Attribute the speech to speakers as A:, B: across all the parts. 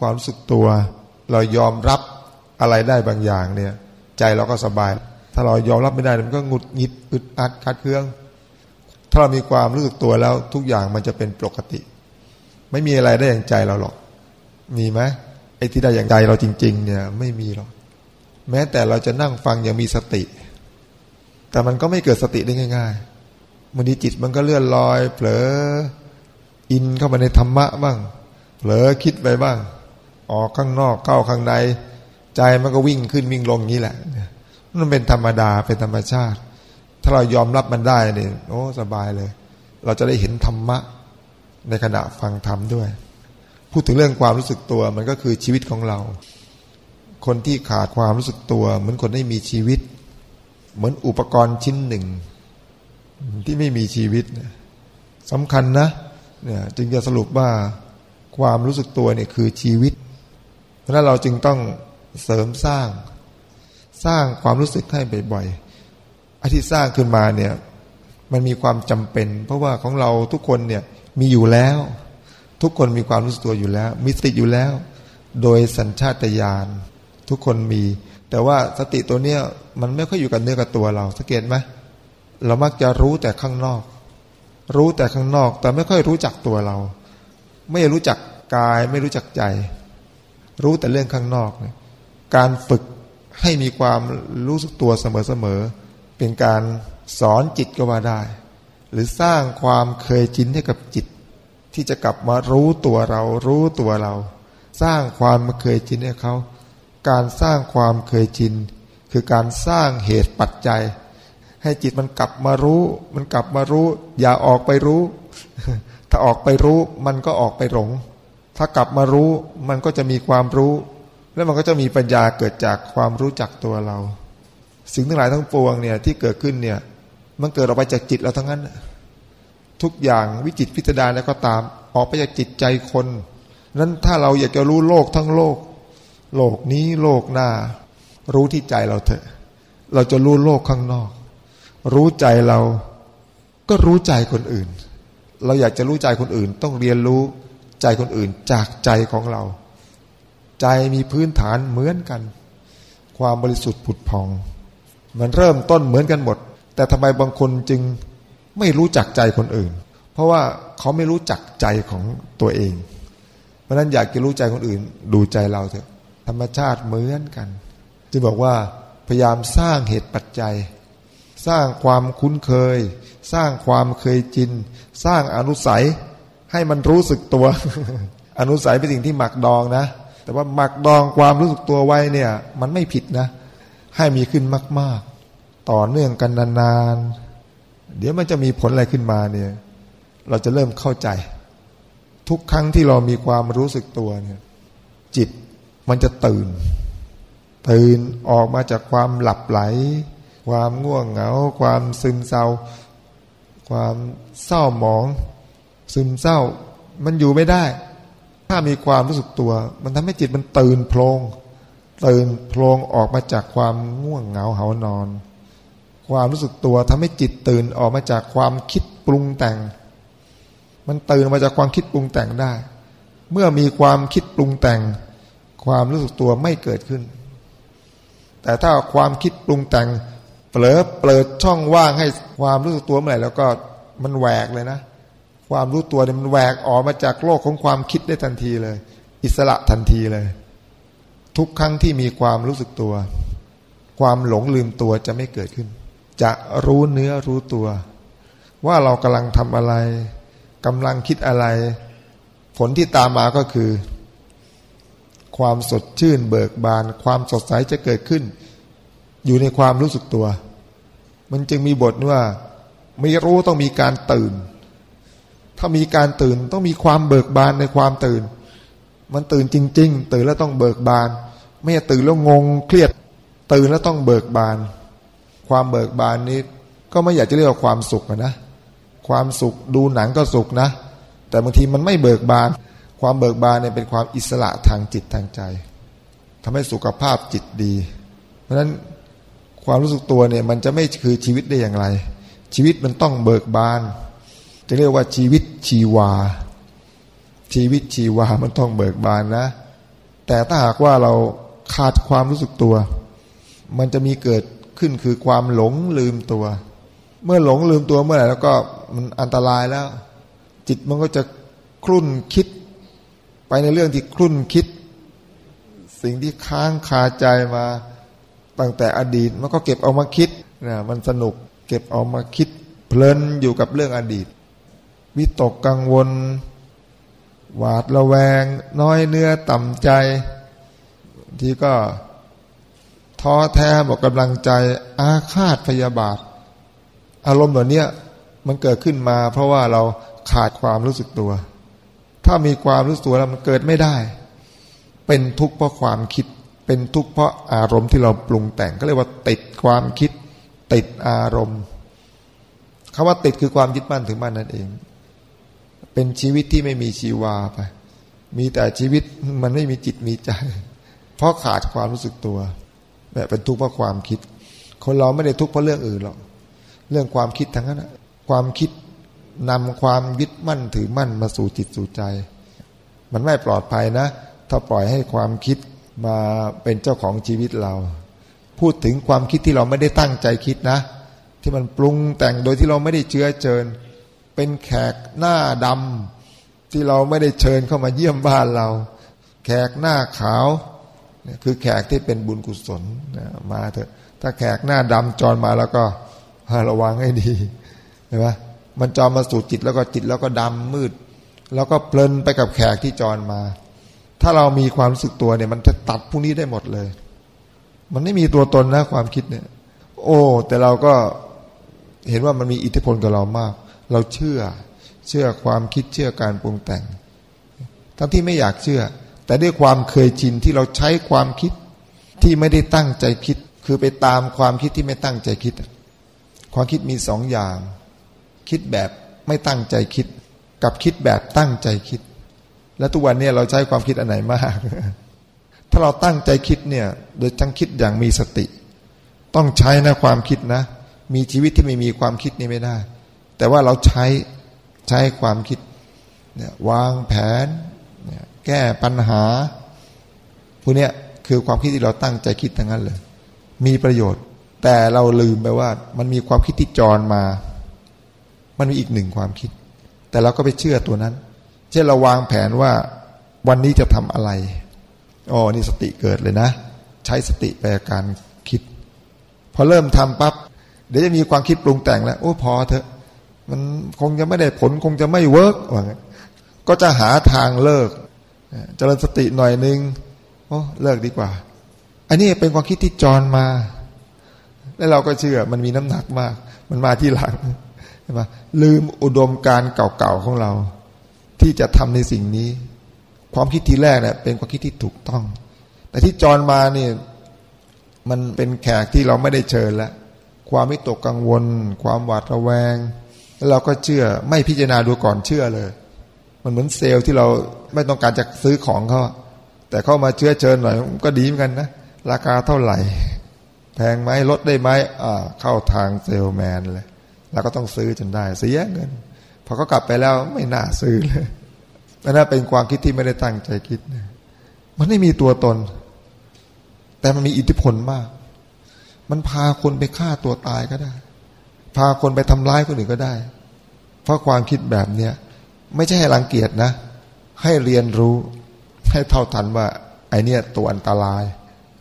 A: ความรู้สึกตัว เรายอมรับอะไรได้บางอย่างเนี่ย ใจเราก็สบาย ถ้าเรายอมรับไม่ได้มันก็หงุดหงิดอึดอัดขัดเคือง ถ้าเรามีความรู้สึกตัวแล้วทุกอย่างมันจะเป็นปกติ ไม่มีอะไรได้อย่างใจเราหรอก มีไหมไอ้ที่ได้อย่างใจเราจริง ๆ เนี่ย ไม่มีหรอก แม้แต่เราจะนั่งฟังอย่างมีสติ แต่มันก็ไม่เกิดสติได้ง่ายๆมันดีจิตมันก็เลื่อนลอย เผลออินเข้ามาในธรรมะบ้างเผลอคิดไปบ้าง ออกข้างนอกเข้าข้างใน ใจมันก็วิ่งขึ้นวิ่งลงนี้แหละมันเป็นธรรมดาเป็นธรรมชาติ ถ้าเรายอมรับมันได้เนี่ยโอ้สบายเลย เราจะได้เห็นธรรมะในขณะฟังธรรมด้วย พูดถึงเรื่องความรู้สึกตัวมันก็คือชีวิตของเรา คนที่ขาดความรู้สึกตัว เหมือนคนไม่มีชีวิต เหมือนอุปกรณ์ชิ้นหนึ่ง ที่ไม่มีชีวิตสำคัญนะเนี่ยจึงจะสรุปว่าความรู้สึกตัวเนี่ยคือชีวิต เพราะนั้นเราจึงต้องเสริมสร้าง สร้างความรู้สึกให้บ่อยๆอาที่สร้างขึ้นมาเนี่ย มันมีความจำเป็น เพราะว่าของเราทุกคนเนี่ยมีอยู่แล้ว ทุกคนมีความรู้สึกตัวอยู่แล้ว มีสติอยู่แล้ว โดยสัญชาตญาณทุกคนมี แต่ว่าสติตัวเนี้ยมันไม่ค่อยอยู่กับเนื้อกับตัวเราสังเกตไหมเรามักจะรู้แต่ข้างนอก รู้แต่ข้างนอก แต่ไม่ค่อยรู้จักตัวเรา ไม่รู้จักกาย ไม่รู้จักใจ รู้แต่เรื่องข้างนอกการฝึกให้มีความรู้สึกตัวเสมอๆเป็นการสอนจิตก็ว่าได้ หรือสร้างความเคยชินให้กับจิต ที่จะกลับมารู้ตัวเรา รู้ตัวเรา สร้างความเคยชินให้เขา การสร้างความเคยชิน คือการสร้างเหตุปัจจัย ให้จิตมันกลับมารู้ มันกลับมารู้ อย่าออกไปรู้ ถ้าออกไปรู้ มันก็ออกไปหลง ถ้ากลับมารู้มันก็จะมีความรู้ แล้วมันก็จะมีปัญญาเกิดจากความรู้จักตัวเรา สิ่งทั้งหลายทั้งปวงเนี่ยที่เกิดขึ้นเนี่ย มันเกิดออกไปจากจิตเราทั้งนั้น ทุกอย่างวิจิตพิจารณาแล้วก็ตาม ออกไปจากจิตใจคนนั้นถ้าเราอยากจะรู้โลกทั้งโลก โลกนี้โลกหน้า รู้ที่ใจเราเถอะ เราจะรู้โลกข้างนอก รู้ใจเราก็รู้ใจคนอื่น เราอยากจะรู้ใจคนอื่น ต้องเรียนรู้ ใจคนอื่นจากใจของเรา ใจมีพื้นฐานเหมือนกัน ความบริสุทธิ์ผุดพอง มันเริ่มต้นเหมือนกันหมด แต่ทำไมบางคนจึงไม่รู้จักใจคนอื่น เพราะว่าเขาไม่รู้จักใจของตัวเอง เพราะนั้นอยากจะรู้ใจคนอื่น ดูใจเราเถอะ ธรรมชาติเหมือนกันจึงบอกว่าพยายามสร้างเหตุปัจจัย สร้างความคุ้นเคย สร้างความเคยจิน สร้างอนุสัย ให้มันรู้สึกตัว อนุสัยเป็นสิ่งที่หมักดองนะ แต่ว่าหมักดองความรู้สึกตัวไว้เนี่ย มันไม่ผิดนะ ให้มีขึ้นมาก ๆ ต่อเนื่องกันนานๆ เดี๋ยวมันจะมีผลอะไรขึ้นมาเนี่ย เราจะเริ่มเข้าใจ ทุกครั้งที่เรามีความรู้สึกตัวเนี่ย จิตมันจะตื่น ตื่นออกมาจากความหลับไหล ความง่วงเหงา ความซึมเศร้า ความเศร้าหมอง ซึมเศร้า มันอยู่ไม่ได้ ถ้ามีความรู้สึกตัว มันทำให้จิตมันตื่นโพลงตื่นโพลงออกมาจากความง่วงเหงาเหานอน ความรู้สึกตัวทำให้จิตตื่นออกมาจากความคิดปรุงแต่ง มันตื่นมาจากความคิดปรุงแต่งได้ เมื่อมีความคิดปรุงแต่ง ความรู้สึกตัวไม่เกิดขึ้น แต่ถ้าความคิดปรุงแต่งเปลอเปิดช่องว่างให้ความรู้สึกตัวเมื่อไหร่แล้วก็มันแหวกเลยนะ ความรู้ตัวเนี่ยมันแหวกออกมาจากโลกของความคิดได้ทันทีเลย อิสระทันทีเลย ทุกครั้งที่มีความรู้สึกตัว ความหลงลืมตัวจะไม่เกิดขึ้น จะรู้เนื้อรู้ตัว ว่าเรากำลังทำอะไรกำลังคิดอะไร ผลที่ตามมาก็คือ ความสดชื่นเบิกบาน ความสดใสจะเกิดขึ้น อยู่ในความรู้สึกตัว มันจึงมีบทว่า ไม่รู้ต้องมีการตื่น ถ้ามีการตื่นต้องมีความเบิกบานในความตื่น มันตื่นจริง ๆ ตื่นแล้วต้องเบิกบาน ไม่ใช่ตื่นแล้วงงเครียด ตื่นแล้วต้องเบิกบาน ความเบิกบานนี้ ก็ไม่อยากจะเรียกว่าความสุขนะ ความสุขดูหนังก็สุขนะ แต่บางทีมันไม่เบิกบาน ความเบิกบานเนี่ยเป็นความอิสระทางจิตทางใจทำให้สุขภาพจิตดี เพราะฉะนั้นความรู้สึกตัวเนี่ยมันจะไม่คือชีวิตได้อย่างไร ชีวิตมันต้องเบิกบาน จะเรียกว่าชีวิตชีวา ชีวิตชีวามันต้องเบิกบานนะ แต่ถ้าหากว่าเราขาดความรู้สึกตัว มันจะมีเกิดขึ้นคือความหลงลืมตัว เมื่อหลงลืมตัวเมื่อไหร่แล้วก็มันอันตรายแล้ว จิตมันก็จะคลุ่นคิด ไปในเรื่องที่คลุ่นคิด สิ่งที่ค้างคาใจมาตั้งแต่อดีตมันก็เก็บเอามาคิดนะมันสนุกเก็บเอามาคิดเพลินอยู่กับเรื่องอดีต วิตกกังวล หวาดระแวง น้อยเนื้อต่ำใจ ที่ก็ท้อแท้บอกกำลังใจ อาฆาตพยาบาท อารมณ์เหล่านี้มันเกิดขึ้นมา เพราะว่าเราขาดความรู้สึกตัว ถ้ามีความรู้สึกตัวแล้วมันเกิดไม่ได้ เป็นทุกข์เพราะความคิด เป็นทุกข์เพราะอารมณ์ที่เราปรุงแต่งก็เรียกว่าติดความคิด ติดอารมณ์คำว่าติดคือความยึดมั่นถึงมั่นนั่นเอง เป็นชีวิตที่ไม่มีชีวาไป มีแต่ชีวิตมันไม่มีจิตมีใจ เพราะขาดความรู้สึกตัวแบบเป็นทุกข์เพราะความคิด คนเราไม่ได้ทุกข์เพราะเรื่องอื่นหรอกเรื่องความคิดทั้งนั้นความคิดนำความยึดมั่นถือมั่นมาสู่จิตสู่ใจ มันไม่ปลอดภัยนะ ถ้าปล่อยให้ความคิดมาเป็นเจ้าของชีวิตเรา พูดถึงความคิดที่เราไม่ได้ตั้งใจคิดนะ ที่มันปรุงแต่งโดยที่เราไม่ได้เชื้อเชิญ เป็นแขกหน้าดำที่เราไม่ได้เชิญเข้ามาเยี่ยมบ้านเรา แขกหน้าขาวคือแขกที่เป็นบุญกุศลมาเถอะ ถ้าแขกหน้าดำจรมาแล้วก็ระวังให้ดีเห็นไหมมันจอมาสู่จิตแล้วก็จิตแล้วก็ดำมืด แล้วก็เพลินไปกับแขกที่จรมา ถ้าเรามีความรู้สึกตัวเนี่ย มันจะตัดพวกนี้ได้หมดเลย มันไม่มีตัวตนนะความคิดเนี่ย โอ้ แต่เราก็เห็นว่ามันมีอิทธิพลกับเรามาก เราเชื่อเชื่อความคิดเชื่อการปรุงแต่ง ทั้งที่ไม่อยากเชื่อ แต่ด้วยความเคยชินที่เราใช้ความคิดที่ไม่ได้ตั้งใจคิด คือไปตามความคิดที่ไม่ตั้งใจคิด ความคิดมีสองอย่าง คิดแบบไม่ตั้งใจคิด กับคิดแบบตั้งใจคิด และทุกวันนี้เราใช้ความคิดอันไหนมาก ถ้าเราตั้งใจคิดเนี่ยโดยจังคิดอย่างมีสติ ต้องใช้นะความคิดนะ มีชีวิตที่ไม่มีความคิดนี่ไม่ได้ แต่ว่าเราใช้ใช้ความคิดเนี่ยวางแผนเนี่ยแก้ปัญหาพวกนี้คือความคิดที่เราตั้งใจคิดทั้งนั้นเลย มีประโยชน์ แต่เราลืมไปว่า มันมีความคิดที่จรมา มันมีอีกหนึ่งความคิด แต่เราก็ไปเชื่อตัวนั้น เช่นเราวางแผนว่าวันนี้จะทำอะไรอ๋อนี่สติเกิดเลยนะ ใช้สติแปการคิด พอเริ่มทำปับ๊บเดี๋ยวจะมีความคิดปรุงแต่งแล้ว โอ้พอเถอะ มันคงจะไม่ได้ผลคงจะไม่เวิร์กว่างั้นก็จะหาทางเลิกเจริญสติหน่อยนึงโอ้เลิกดีกว่า อันนี้เป็นความคิดที่จรมา แล้วเราก็เชื่อมันมีน้ำหนักมาก มันมาที่หลังใช่ไหมลืมอุดมการเก่าๆของเรา ที่จะทำในสิ่งนี้ ความคิดทีแรกเนี่ยเป็นความคิดที่ถูกต้อง แต่ที่จรมาเนี่ยมันเป็นแขกที่เราไม่ได้เชิญแล้วความไม่ตกกังวล ความหวาดระแวง แล้วเราก็เชื่อไม่พิจารณาดูก่อนเชื่อเลย มันเหมือนเซลล์ที่เราไม่ต้องการจะซื้อของเขาแต่เข้ามาเชื่อเชิญหน่อยก็ดีเหมือนกันนะ ราคาเท่าไหร่ แพงไหมลดได้ไหมอ่าเข้าทางเซลแมนเลยเราก็ต้องซื้อจนได้ เสียเงินพอเขากลับไปแล้วไม่น่าซื้อเลยนั่นเป็นความคิดที่ไม่ได้ตั้งใจคิดนะมันไม่มีตัวตน แต่มันมีอิทธิพลมาก มันพาคนไปฆ่าตัวตายก็ได้ พาคนไปทำร้ายคนอื่นก็ได้ เพราะความคิดแบบเนี้ยไม่ใช่ให้รังเกียจนะ ให้เรียนรู้ ให้เท่าทันว่าไอเนี้ยตัวอันตราย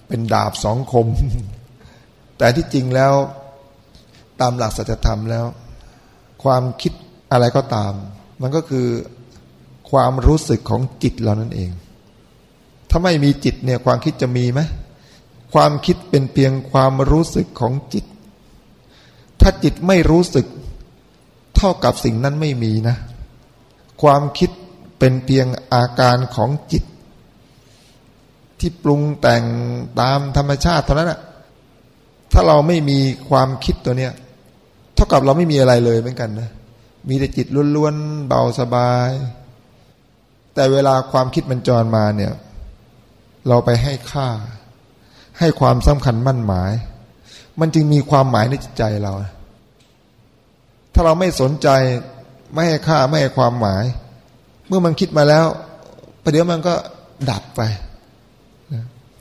A: เป็นดาบสองคม แต่ที่จริงแล้วตามหลักสัจธรรมแล้ว ความคิดอะไรก็ตาม มันก็คือความรู้สึกของจิตเรานั่นเอง ถ้าไม่มีจิตเนี่ยความคิดจะมีไหมความคิดเป็นเพียงความรู้สึกของจิต ถ้าจิตไม่รู้สึก เท่ากับสิ่งนั้นไม่มีนะ ความคิดเป็นเพียงอาการของจิต ที่ปรุงแต่งตามธรรมชาติเท่านั้นแหะถ้าเราไม่มีความคิดตัวเนี้ย เท่ากับเราไม่มีอะไรเลยเหมือนกันนะ มีแต่จิตล้วนๆเบาสบาย แต่เวลาความคิดมันจรมาเนี่ย เราไปให้ค่า ให้ความสำคัญมั่นหมาย มันจึงมีความหมายในจิตใจเรา ถ้าเราไม่สนใจไม่ให้ค่าไม่ให้ความหมาย เมื่อมันคิดมาแล้วประเดี๋ยวมันก็ดับไป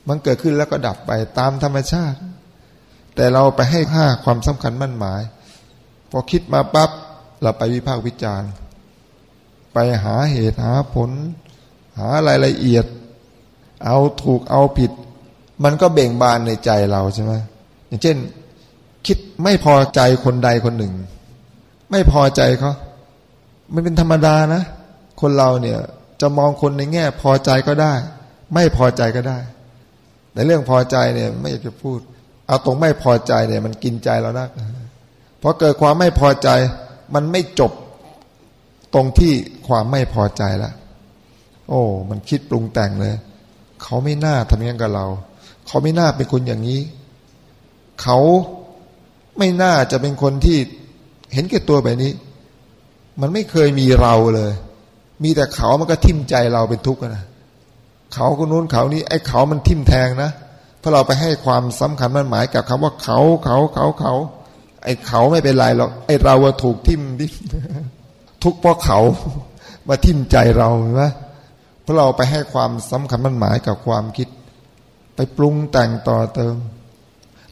A: มันเกิดขึ้นแล้วก็ดับไปตามธรรมชาติ แต่เราไปให้ค่าความสำคัญมั่นหมาย พอคิดมาปั๊บเราไปวิพากษ์วิจารณ์ ไปหาเหตุหาผล หารายละเอียด เอาถูกเอาผิด มันก็เบ่งบานในใจเราใช่ไหม อย่างเช่น คิดไม่พอใจคนใดคนหนึ่ง ไม่พอใจเขามันเป็นธรรมดานะ คนเราเนี่ยจะมองคนในแง่ พอใจก็ได้ ไม่พอใจก็ได้ ในเรื่องพอใจเนี่ย ไม่อยากจะพูด เอาตรงไม่พอใจเนี่ย มันกินใจเรานักพอเกิดความไม่พอใจ มันไม่จบตรงที่ความไม่พอใจล้วโอ้ มันคิดปรุงแต่งเลย เขาไม่น่าทำอย่างกับเรา เขาไม่น่าเป็นคนอย่างนี้ เขาไม่น่าจะเป็นคนที่เห็นแก่ตัวแบบนี้ มันไม่เคยมีเราเลย มีแต่เขามันก็ทิ่มใจเราเป็นทุกข์นะเขาคนนู้นเขานี้ไอ้เขามันทิ่มแทงนะเพราะเราไปให้ความสำคัญมันหมายกับคำว่าเขาเขาเขาเขาไอ้เขาไม่เป็นไรหรอกไอ้เราถูกทิ่มทิ่มทุกเพราะเขามาทิ่มใจเราเห็นไหมเพราะเราไปให้ความสำคัญมันหมายกับความคิด ไปปรุงแต่งต่อเติม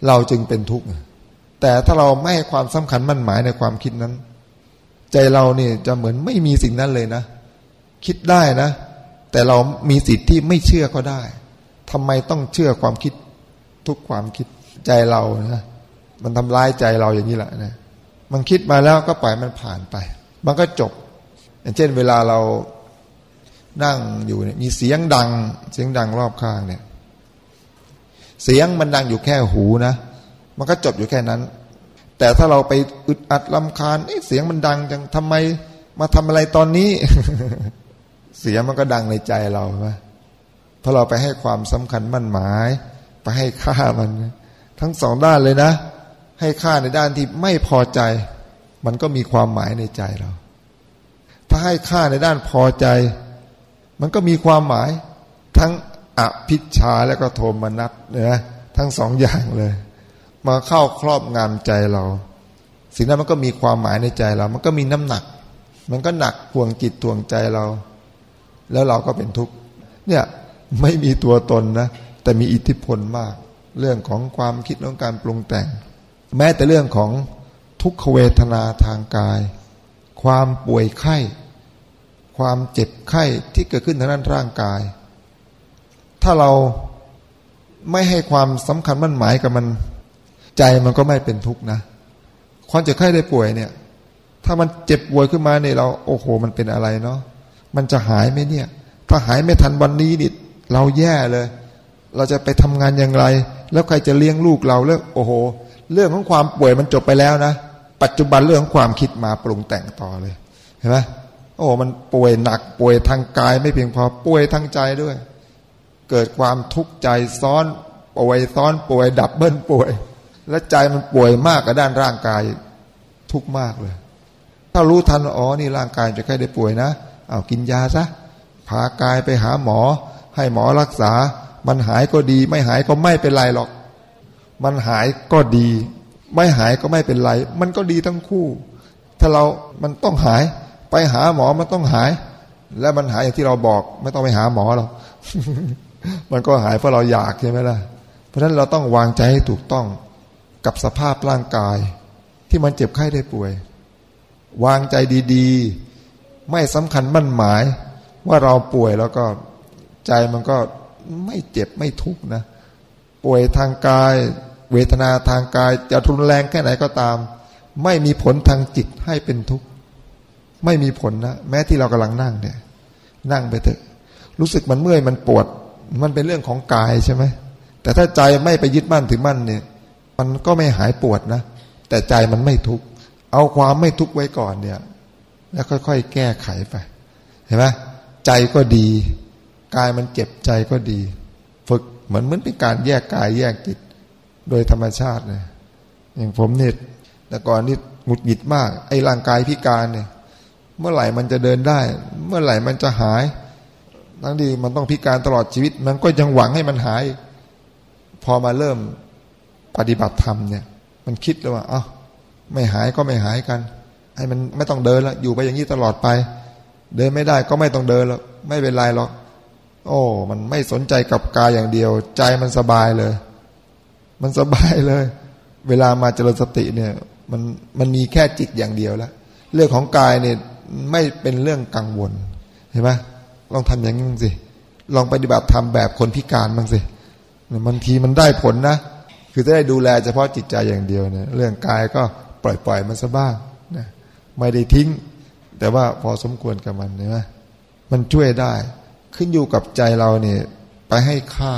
A: เราจึงเป็นทุกข์แต่ถ้าเราไม่ให้ความสำคัญมั่นหมายในความคิดนั้น ใจเราเนี่ยจะเหมือนไม่มีสิ่งนั้นเลยนะ คิดได้นะ แต่เรามีสิทธิ์ที่ไม่เชื่อก็ได้ทำไมต้องเชื่อความคิดทุกความคิดใจเรานะมันทำร้ายใจเราอย่างนี้แหละนะมันคิดมาแล้วก็ปล่อยมันผ่านไป มันก็จบ อย่างเช่น เวลาเรานั่งอยู่เนี่ยมีเสียงดัง เสียงดังรอบข้างเนี่ย เสียงมันดังอยู่แค่หูนะ มันก็จบอยู่แค่นั้น แต่ถ้าเราไปอึดอัดลำคาญเสียงมันดังจังทำไมมาทำอะไรตอนนี้ เสียงมันก็ดังในใจเราใช่ไหมเพราเราไปให้ความสำคัญมั่นหมาย ไปให้ค่ามัน ทั้งสองด้านเลยนะ ให้ค่าในด้านที่ไม่พอใจ มันก็มีความหมายในใจเรา ถ้าให้ค่าในด้านพอใจ มันก็มีความหมายทั้ง อภิชาและก็โทมนัสเนี่ยทั้งสองอย่างเลย มาเข้าครอบงำใจเรา สิ่งนั้นมันก็มีความหมายในใจเรา มันก็มีน้ำหนัก มันก็หนักห่วงจิตห่วงใจเรา แล้วเราก็เป็นทุกข์เนี่ยไม่มีตัวตนนะ แต่มีอิทธิพลมาก เรื่องของความคิดเรื่องการปรุงแต่ง แม้แต่เรื่องของทุกขเวทนาทางกาย ความป่วยไข้ ความเจ็บไข้ที่เกิดขึ้นทางด้านร่างกาย ถ้าเราไม่ให้ความสำคัญมั่นหมายกับมัน ใจมันก็ไม่เป็นทุกข์นะความเจ็บไข้ได้ป่วยเนี่ย ถ้ามันเจ็บป่วยขึ้นมาเนี่ยเราโอ้โห มันเป็นอะไรเนาะมันจะหายไหมเนี่ย ถ้าหายไม่ทันวันนี้นี่เราแย่เลย เราจะไปทำงานอย่างไร แล้วใครจะเลี้ยงลูกเราเรื่องโอ้โห เรื่องของความป่วยมันจบไปแล้วนะปัจจุบันเรื่องของความคิดมาปรุงแต่งต่อเลยเห็นไหมโอ้มันป่วยหนักป่วยทางกายไม่เพียงพอป่วยทางใจด้วย เกิดความทุกข์ใจซ้อนป่วยซ้อนป่วย ดับเบิลป่วย และใจมันป่วยมากกับด้านร่างกายทุกข์มากเลย ถ้ารู้ทันอ๋อนี่ร่างกายจะใกล้ได้ป่วยนะเอากินยาซะพากายไปหาหมอ ให้หมอรักษา มันหายก็ดี ไม่หายก็ไม่เป็นไรหรอก มันหายก็ดี ไม่หายก็ไม่เป็นไร มันก็ดีทั้งคู่ ถ้าเรามันต้องหาย ไปหาหมอมันต้องหาย แล้วมันหายอย่างที่เราบอก ไม่ต้องไปหาหมอหรอก มันก็หายเพราะเราอยากใช่ไหมล่ะ เพราะฉะนั้นเราต้องวางใจให้ถูกต้องกับสภาพร่างกาย ที่มันเจ็บไข้ได้ป่วย วางใจดีๆ ไม่สำคัญมั่นหมาย ว่าเราป่วยแล้วก็ใจมันก็ไม่เจ็บไม่ทุกข์นะ ป่วยทางกาย เวทนาทางกาย จะทุนแรงแค่ไหนก็ตาม ไม่มีผลทางจิตให้เป็นทุกข์ไม่มีผลนะ แม้ที่เรากำลังนั่งเนี่ย นั่งไปเถอะ รู้สึกมันเมื่อยมันปวด มันเป็นเรื่องของกายใช่ไหมแต่ถ้าใจไม่ไปยึดมั่นถือมั่นเนี่ย มันก็ไม่หายปวดนะ แต่ใจมันไม่ทุกข์เอาความไม่ทุกข์ไว้ก่อนเนี่ย แล้วค่อยๆแก้ไขไป เห็นไหมใจก็ดีกายมันเจ็บใจก็ดี ฝึกเหมือนเหมือนเป็นการแยกกายแยกจิต โดยธรรมชาติเลยอย่างผมเนี่ยแต่ก่อนนี่หงุดหงิดมาก ไอ้ร่างกายพิการเนี่ย เมื่อไหร่มันจะเดินได้ เมื่อไหร่มันจะหาย ทั้งดีมันต้องพิการตลอดชีวิต มันก็ยังหวังให้มันหาย พอมาเริ่มปฏิบัติธรรมเนี่ย มันคิดเลยว่าเอา้าไม่หายก็ไม่หายกัน ให้มันไม่ต้องเดินแล้วอยู่ไปอย่างนี้ตลอดไป เดินไม่ได้ก็ไม่ต้องเดินแล้วไม่เป็นไรหรอกโอ้ มันไม่สนใจกับกายอย่างเดียว ใจมันสบายเลย มันสบายเลย เวลามาเจริญสติเนี่ย มันมันมีแค่จิตอย่างเดียวแล้วเรื่องของกายเนี่ยไม่เป็นเรื่องกังวลเห็นไหม ลองทำอย่างนี้สิลองปฏิบัติทำแบบคนพิการบ้างสิบางทีมันได้ผลนะคือจะได้ดูแลเฉพาะจิตใจอย่างเดียวเนี่ยเรื่องกายก็ปล่อยปล่อยมันซะบ้างนะไม่ได้ทิ้ง แต่ว่าพอสมควรกับมันเนไหมมันช่วยได้ ขึ้นอยู่กับใจเราเนี่ยไปให้ค่า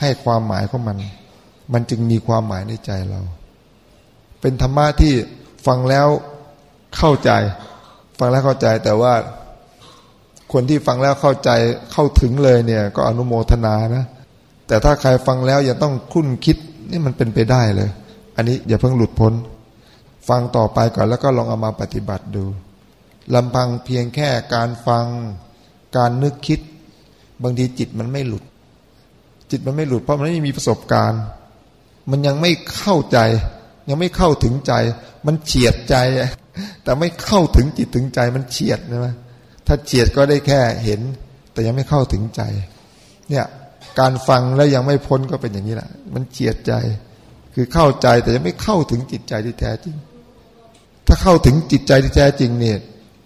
A: ให้ความหมายของมัน มันจึงมีความหมายในใจเรา เป็นธรรมะที่ฟังแล้วเข้าใจ ฟังแล้วเข้าใจแต่ว่า คนที่ฟังแล้วเข้าใจเข้าถึงเลยเนี่ย ก็อนุโมทนานะ แต่ถ้าใครฟังแล้วยังต้องคุ้นคิดนี่มันเป็นไปได้เลย อันนี้อย่าเพิ่งหลุดพ้น ฟังต่อไปก่อนแล้วก็ลองเอามาปฏิบัติดูลำพังเพียงแค่การฟังการนึกคิด บางทีจิตมันไม่หลุด จิตมันไม่หลุด เพราะมันไม่มีประสบการณ์ มันยังไม่เข้าใจ ยังไม่เข้าถึงใจ มันเฉียดใจ แต่ไม่เข้าถึงจิตถึงใจมันเฉียดใช่ไหม ถ้าเฉียดก็ได้แค่เห็น แต่ยังไม่เข้าถึงใจ เนี่ยการฟังแล้วยังไม่พ้นก็เป็นอย่างนี้แหละมันเฉียดใจ คือเข้าใจแต่ยังไม่เข้าถึงจิตใจที่แท้จริง ถ้าเข้าถึงจิตใจที่แท้จริงเนี่ย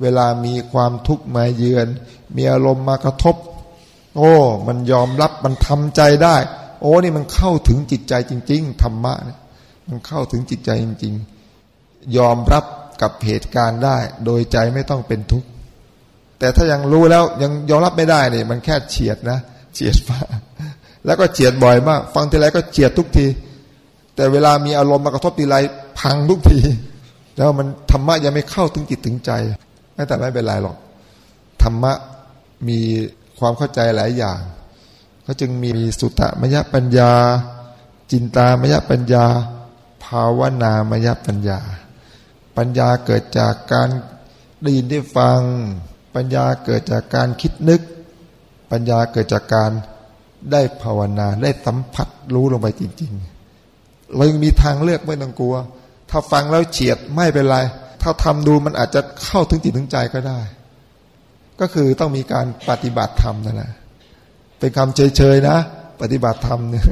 A: เวลามีความทุกข์มาเยือน มีอารมณ์มากระทบ โอ้ มันยอมรับมันทำใจได้ โอ้นี่มันเข้าถึงจิตใจจริง ๆธรรมะเนี่ยมันเข้าถึงจิตใจจริง ๆ ยอมรับกับเหตุการณ์ได้ โดยใจไม่ต้องเป็นทุกข์ แต่ถ้ายังรู้แล้วยังยอมรับไม่ได้เนี่ยมันแค่เฉียดนะเฉียดฟ้าแล้วก็เฉียดบ่อยมาก ฟังทีไรก็เฉียดทุกที แต่เวลามีอารมณ์มากระทบทีไรพังทุกที แล้วมันธรรมะยังไม่เข้าถึงจิตถึงใจแต่ไม่เป็นไรหรอกธรรมะมีความเข้าใจหลายอย่างก็จึงมีสุตตมยปัญญา จินตามยปัญญา ภาวนามยปัญญา ปัญญาเกิดจากการได้ยินได้ฟัง ปัญญาเกิดจากการคิดนึก ปัญญาเกิดจากการได้ภาวนาได้สัมผัสรู้ลงไปจริง ๆ เรายังมีทางเลือกไม่ต้องกลัว ถ้าฟังแล้วเฉียดไม่เป็นไร ถ้าทำดูมันอาจจะเข้าถึงจิตถึงใจก็ได้ ก็คือต้องมีการปฏิบัติธรรมนั่นแหละเป็นคำเฉยๆนะ ปฏิบัติธรรมเนี่ย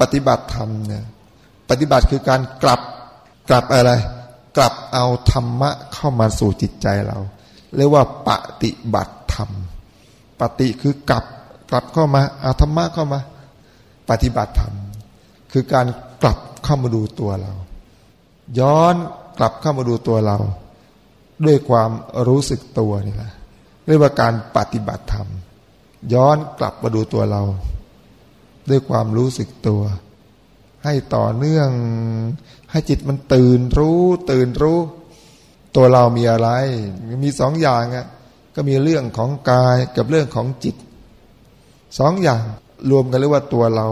A: ปฏิบัติธรรมเนี่ยปฏิบัติคือการกลับกลับอะไร กลับเอาธรรมะเข้ามาสู่จิตใจเรา เรียกว่าปฏิบัติธรรม ปฏิคือกลับกลับเข้ามาอาธรรมะเข้ามา ปฏิบัติธรรม คือการกลับเข้ามาดูตัวเรา ย้อนกลับเข้ามาดูตัวเรา ด้วยความรู้สึกตัวนี่แหละเรียกว่าการปฏิบัติธรรม ย้อนกลับมาดูตัวเรา ด้วยความรู้สึกตัว ให้ต่อเนื่อง ให้จิตมันตื่นรู้ ตื่นรู้ ตัวเรามีอะไร มีสองอย่างอะก็มีเรื่องของกายกับเรื่องของจิตสองอย่างรวมกันเรียกว่าตัวเรา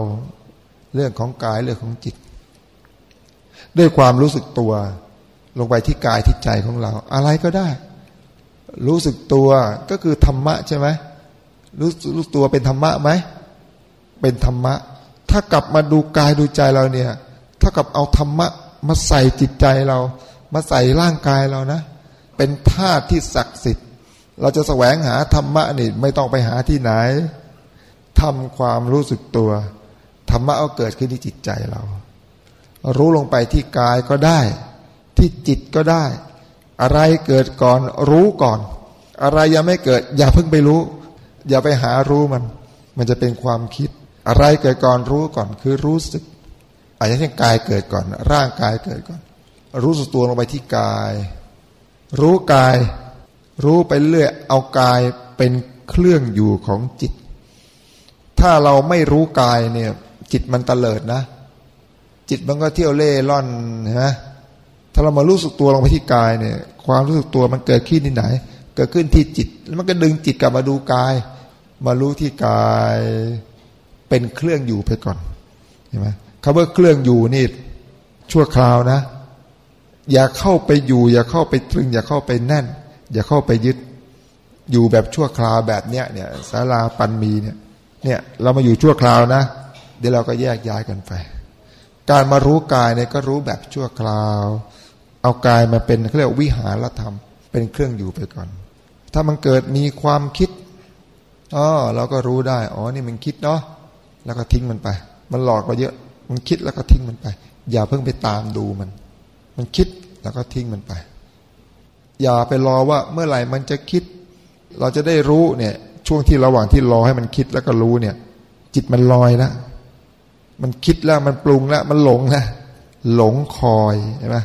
A: เรื่องของกายเรื่องของจิต ด้วยความรู้สึกตัว ลงไปที่กายที่ใจของเรา อะไรก็ได้ รู้สึกตัวก็คือธรรมะใช่ไหมรู้รู้ตัวเป็นธรรมะไหมเป็นธรรมะ ถ้ากลับมาดูกายดูใจเราเนี่ย ถ้ากับเอาธรรมะมาใส่จิตใจเรา มาใส่ร่างกายเรานะ เป็นธาตุที่ศักดิ์สิทธิ์ เราจะแสวงหาธรรมะนี่ไม่ต้องไปหาที่ไหนทำความรู้สึกตัว ธรรมะเอาเกิดขึ้นที่จิตใจเรา รู้ลงไปที่กายก็ได้ ที่จิตก็ได้ อะไรเกิดก่อนรู้ก่อน อะไรยังไม่เกิด อย่าเพิ่งไปรู้ อย่าไปหารู้มัน มันจะเป็นความคิด อะไรเกิดก่อนรู้ก่อนคือรู้สึกอาจจะเช่นกายเกิดก่อน ร่างกายเกิดก่อน รู้สึกตัวลงไปที่กาย รู้กาย รู้ไปเรื่อยเอากายเป็นเครื่องอยู่ของจิต ถ้าเราไม่รู้กายเนี่ย จิตมันตลิดนะ จิตมันก็เที่ยวเล่ร่อนนะถ้าเรามารู้สึกตัวลงไปที่กายเนี่ย ความรู้สึกตัวมันเกิดขึ้นที่ไหน เกิดขึ้นที่จิต แล้วมันก็ดึงจิตกลับมาดูกาย มารู้ที่กายเป็นเครื่องอยู่ไปก่อนเห็นไหมคำว่าเครื่องอยู่นี่ชั่วคราวนะ อย่าเข้าไปอยู่ อย่าเข้าไปตรึง อย่าเข้าไปแน่น อย่าเข้าไปยึด อยู่แบบชั่วคราวแบบเนี้ยเนี่ยสาราปันมีเนี่ยเนี่ยเรามาอยู่ชั่วคราวนะ เดี๋ยวเราก็แยกย้ายกันไป การมารู้กายเนี่ยก็รู้แบบชั่วคราว เอากายมาเป็นเขาเรียกวิหารธรรม เป็นเครื่องอยู่ไปก่อน ถ้ามันเกิดมีความคิดอ๋อเราก็รู้ได้อ๋อนี่มันคิดเนาะแล้วก็ทิ้งมันไป มันหลอกเราเยอะ มันคิดแล้วก็ทิ้งมันไป อย่าเพิ่งไปตามดูมัน มันคิด แล้วก็ทิ้งมันไป อย่าไปรอว่าเมื่อไหร่มันจะคิด เราจะได้รู้เนี่ย ช่วงที่ระหว่างที่รอให้มันคิดแล้วก็รู้เนี่ย จิตมันลอยแล้วมันคิดแล้วมันปรุงแล้ว มันหลงแล้วหลงคอยใช่ไหม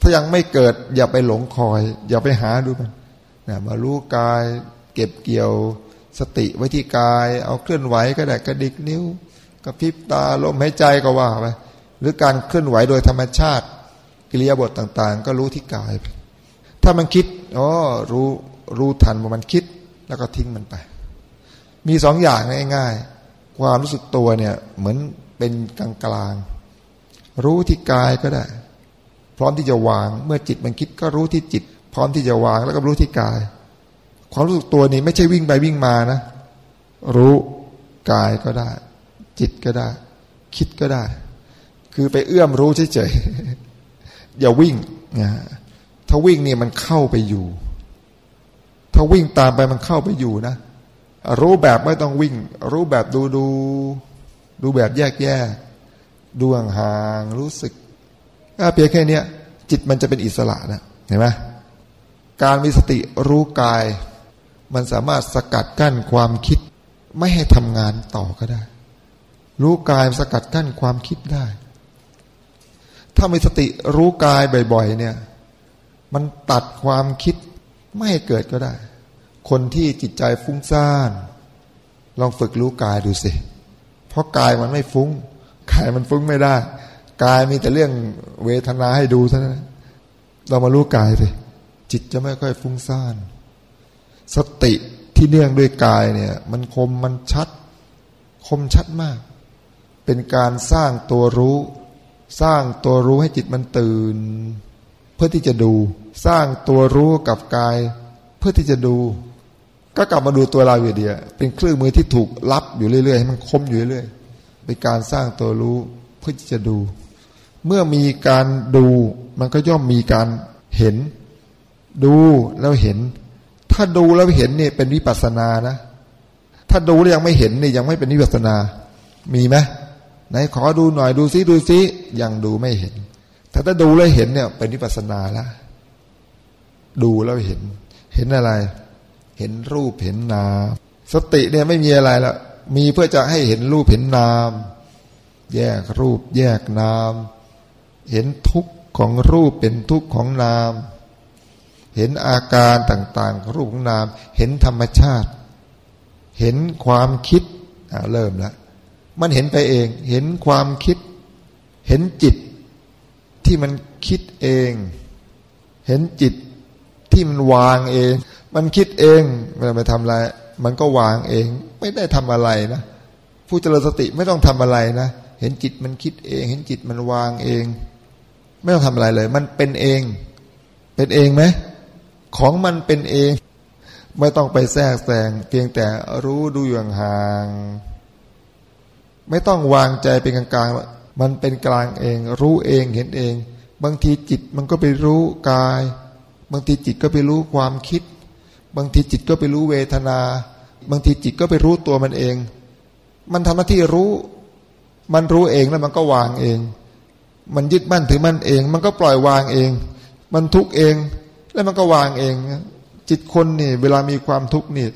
A: ถ้ายังไม่เกิด อย่าไปหลงคอย อย่าไปหาดูมันนะมารู้กาย เก็บเกี่ยวสติไว้ที่กาย เอาเคลื่อนไหวก็ได้กระดิกนิ้วกระพริบตาลมหายใจก็ว่าไปหรือการเคลื่อนไหวโดยธรรมชาติ กิริยาบทต่าง ๆ ก็รู้ที่กาย ถ้ามันคิดอ๋อรู้รู้ทันว่ามันคิดแล้วก็ทิ้งมันไป มีสองอย่างง่ายๆความรู้สึกตัวเนี่ย เหมือนเป็นกลางกลางรู้ที่กายก็ได้ พร้อมที่จะวางเมื่อจิตมันคิดก็รู้ที่จิต พร้อมที่จะวางแล้วก็รู้ที่กาย ความรู้สึกตัวนี้ไม่ใช่วิ่งไปวิ่งมานะ รู้กายก็ได้ จิตก็ได้ คิดก็ได้ คือไปเอื้อมรู้เฉยๆ อย่าวิ่งนะถ้าวิ่งนี่มันเข้าไปอยู่ ถ้าวิ่งตามไปมันเข้าไปอยู่นะ รู้แบบไม่ต้องวิ่ง รู้แบบดูดู ดูแบบแยกแยกดูห่างรู้สึกเพียงแค่นี้จิตมันจะเป็นอิสระนะเห็นไหมการมีสติรู้กาย มันสามารถสกัดกั้นความคิด ไม่ให้ทำงานต่อก็ได้ รู้กายสกัดกั้นความคิดได้ ถ้ามีสติรู้กายบ่อย ๆ เนี่ย มันตัดความคิดไม่ให้เกิดก็ได้ คนที่จิตใจฟุ้งซ่าน ลองฝึกรู้กายดูสิ เพราะกายมันไม่ฟุ้ง กายมันฟุ้งไม่ได้ กายมีแต่เรื่องเวทนาให้ดูเท่านั้นเรามารู้กายสิจิตจะไม่ค่อยฟุ้งซ่าน สติที่เนื่องด้วยกายเนี่ย มันคมมันชัด คมชัดมาก เป็นการสร้างตัวรู้ สร้างตัวรู้ให้จิตมันตื่น เพื่อที่จะดู สร้างตัวรู้กับกาย เพื่อที่จะดู ก็กลับมาดูตัวเราอยู่เดียวเป็นเครื่องมือที่ถูกรับอยู่เรื่อยๆให้มันคมอยู่เรื่อยๆเป็นการสร้างตัวรู้เพื่อที่จะดู เมื่อมีการดู มันก็ย่อมมีการเห็น ดูแล้วเห็น ถ้าดูแล้วเห็นเนี่ยเป็นวิปัสสนานะ ถ้าดูแล้วยังไม่เห็นเนี่ยยังไม่เป็นวิปัสนา มีไหม ไหนขอดูหน่อยดูซิดูซิยังดูไม่เห็น แต่ถ้าดูแล้วเห็นเนี่ยเป็นวิปัสนาแล้วดูแล้วเห็น เห็นอะไร เห็นรูปเห็นนาม สติเนี่ยไม่มีอะไรล้วมีเพื่อจะให้เห็นรูปเห็นนาม แยกรูปแยกนาม เห็นทุกข์ของรูปเป็นทุกข์ของนาม เห็นอาการต่างๆของรูปของนาม เห็นธรรมชาติ เห็นความคิดเริ่มแล้ว มันเห็นไปเอง เห็นความคิด เห็นจิตที่มันคิดเอง เห็นจิตที่มันวางเอง มันคิดเองไม่ไปทำอะไร มันก็วางเอง ไม่ได้ทำอะไรนะผู้เจริญสติไม่ต้องทำอะไรนะเห็นจิตมันคิดเอง เห็นจิตมันวางเอง ไม่ต้องทำอะไรเลย มันเป็นเอง เป็นเองไหมของมันเป็นเอง ไม่ต้องไปแทรกแซงเพียงแต่รู้ดูอย่างห่าง ไม่ต้องวางใจเป็นกลางๆมันเป็นกลางเอง รู้เองเห็นเอง บางทีจิตมันก็ไปรู้กาย บางทีจิตก็ไปรู้ความคิด บางทีจิตก็ไปรู้เวทนา บางทีจิตก็ไปรู้ตัวมันเอง มันทำหน้าที่รู้ มันรู้เองแล้วมันก็วางเอง มันยึดมั่นถือมันเอง มันก็ปล่อยวางเอง มันทุกข์เองแล้วมันก็วางเอง จิตคนนี่ เวลามีความทุกข์นี่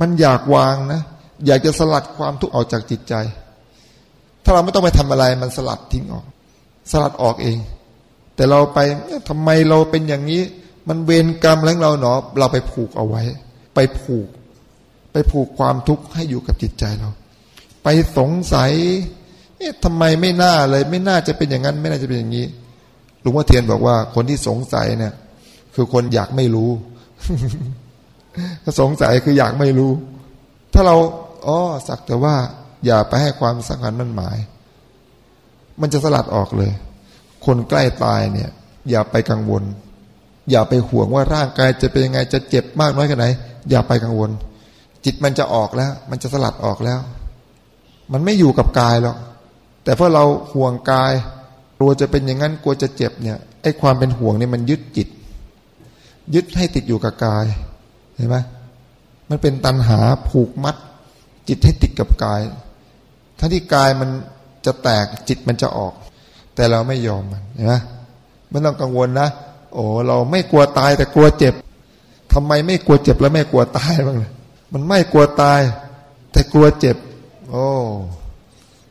A: มันอยากวางนะ อยากจะสลัดความทุกข์ออกจากจิตใจ ถ้าเราไม่ต้องไปทำอะไรมันสลัดทิ้งออก สลัดออกเอง แต่เราไปทำไมเราเป็นอย่างนี้ มันเวรกรรมแล้วเราเนาะเราไปผูกเอาไว้ ไปผูก ไปผูกความทุกข์ให้อยู่กับจิตใจเรา ไปสงสัยเอ๊ะทำไมไม่น่าเลย ไม่น่าจะเป็นอย่างนั้น ไม่น่าจะเป็นอย่างนี้หลวงพ่อเทียนบอกว่าคนที่สงสัยเนี่ย คือคนอยากไม่รู้ถ้าสงสัยคืออยากไม่รู้ ถ้าเราอ๋อสักแต่ว่า อย่าไปให้ความสำคัญมั่นหมาย มันจะสลัดออกเลย คนใกล้ตายเนี่ย อย่าไปกังวล อย่าไปห่วงว่าร่างกายจะเป็นยังไงจะเจ็บมากน้อยแค่ไหน อย่าไปกังวล จิตมันจะออกแล้ว มันจะสลัดออกแล้ว มันไม่อยู่กับกายหรอกแต่เพราะเราห่วงกายกลัวจะเป็นอย่างนั้นกลัวจะเจ็บเนี่ยไอ้ความเป็นห่วงเนี่ยมันยึดจิต ยึดให้ติดอยู่กับกายเห็นไหมมันเป็นตันหาผูกมัด จิตให้ติดกับกาย ทั้งที่กายมันจะแตกจิตมันจะออก แต่เราไม่ยอมมันนไหมไม่ต้องกังวลนะโอ้เราไม่กลัวตายแต่กลัวเจ็บทำไมไม่กลัวเจ็บแล้วไม่กลัวตายบ้างเลยมันไม่กลัวตาย แต่กลัวเจ็บ โอ้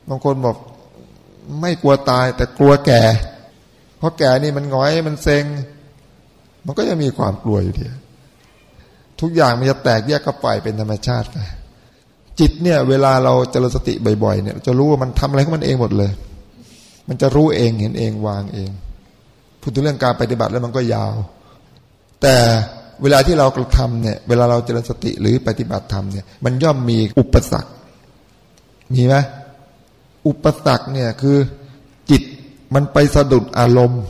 A: บางคนบอก ไม่กลัวตาย แต่กลัวแก่ เพราะแก่นี่มันง้อยมันเซ็ง มันก็จะมีความกลัวอยู่ดีทุกอย่างมันจะแตกแยกก็ปล่อยเป็นธรรมชาติไป จิตเนี่ย เวลาเราเจริญสติบ่อยๆเนี่ย จะรู้ว่ามันทำอะไรของมันเองหมดเลย มันจะรู้เองเห็นเองวางเองพูดถึงเรื่องการปฏิบัติแล้วมันก็ยาว แต่เวลาที่เรากระทำเนี่ย เวลาเราเจริญสติหรือปฏิบัติธรรมเนี่ย มันย่อมมีอุปสรรค มีไหมอุปสรรคเนี่ยคือจิตมันไปสะดุดอารมณ์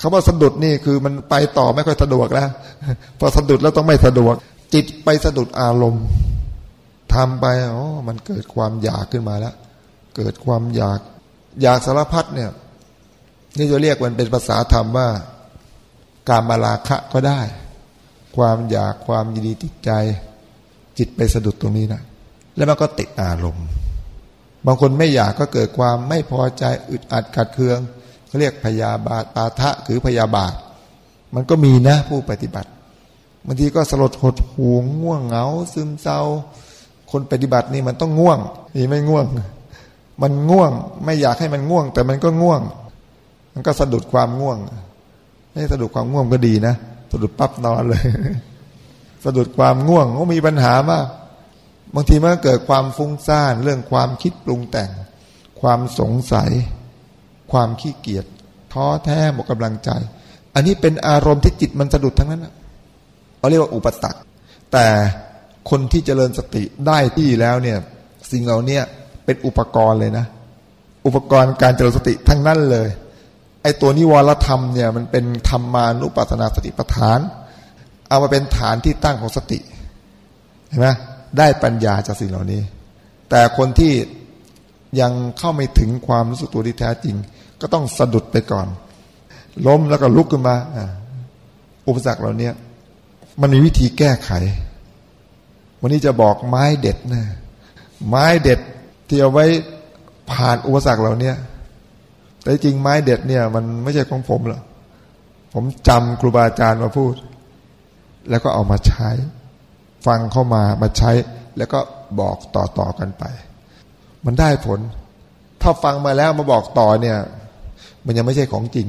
A: คาว่าสะดุดนี่คือมันไปต่อไม่ค่อยสะดวกแล้ว พอสะดุดแล้วต้องไม่สะดวก จิตไปสะดุดอารมณ์ ทำไปอ๋อมันเกิดความอยากขึ้นมาแล้ว เกิดความอยาก อยากสารพัดเนี่ย นี่จะเรียกมันเป็นภาษาธรรมว่า การมาลาคะก็ได้ ความอยากความยินดีติดใจ จิตไปสะดุดตรงนี้นะแล้วมันก็ติดอารมณ์ บางคนไม่อยากก็เกิดความไม่พอใจอึดอัดขัดเคืองเขาเรียกพยาบาทปาทะคือพยาบาท มันก็มีนะผู้ปฏิบัติบางทีก็สลดหดหูง่วงเหงา ซึมเศร้า คนปฏิบัตินี่มันต้องง่วงนี่ไม่ง่วง มันง่วง ไม่อยากให้มันง่วง แต่มันก็ง่วง มันก็สะดุดความง่วงไม่สะดุดความง่วงก็ดีนะสะดุดปั๊บนอนเลย สะดุดความง่วงก็มีปัญหามากบางทีมันเกิดความฟุ้งซ่านเรื่องความคิดปรุงแต่ง ความสงสัย ความขี้เกียจท้อแท้หมดกำลังใจ อันนี้เป็นอารมณ์ที่จิตมันสะดุดทั้งนั้นเราเรียกว่าอุปสรรคแต่ คนที่เจริญสติได้ที่แล้วเนี่ย สิ่งเหล่านี้เป็นอุปกรณ์เลยนะ อุปกรณ์การเจริญสติทั้งนั้นเลย ไอ้ตัวนิวรธรรมเนี่ยมันเป็นธรรมานุปัสสนาสติปัฏฐาน เอามาเป็นฐานที่ตั้งของสติเห็นไหมได้ปัญญาจากสิ่งเหล่านี้ แต่คนที่ยังเข้าไม่ถึงความรู้สึกตัวที่แท้จริง ก็ต้องสะดุดไปก่อน ล้มแล้วก็ลุกขึ้นมาอุปสรรคเหล่านี้มันมีวิธีแก้ไข วันนี้จะบอกไม้เด็ดนะไม้เด็ดที่เอาไว้ผ่านอุปสรรคเหล่านี้แต่จริงไม้เด็ดเนี่ย มันไม่ใช่ของผมหรอกผมจำครูบาอาจารย์มาพูด แล้วก็เอามาใช้ ฟังเข้ามามาใช้ แล้วก็บอกต่อๆกันไป มันได้ผล ถ้าฟังมาแล้วมาบอกต่อเนี่ย มันยังไม่ใช่ของจริง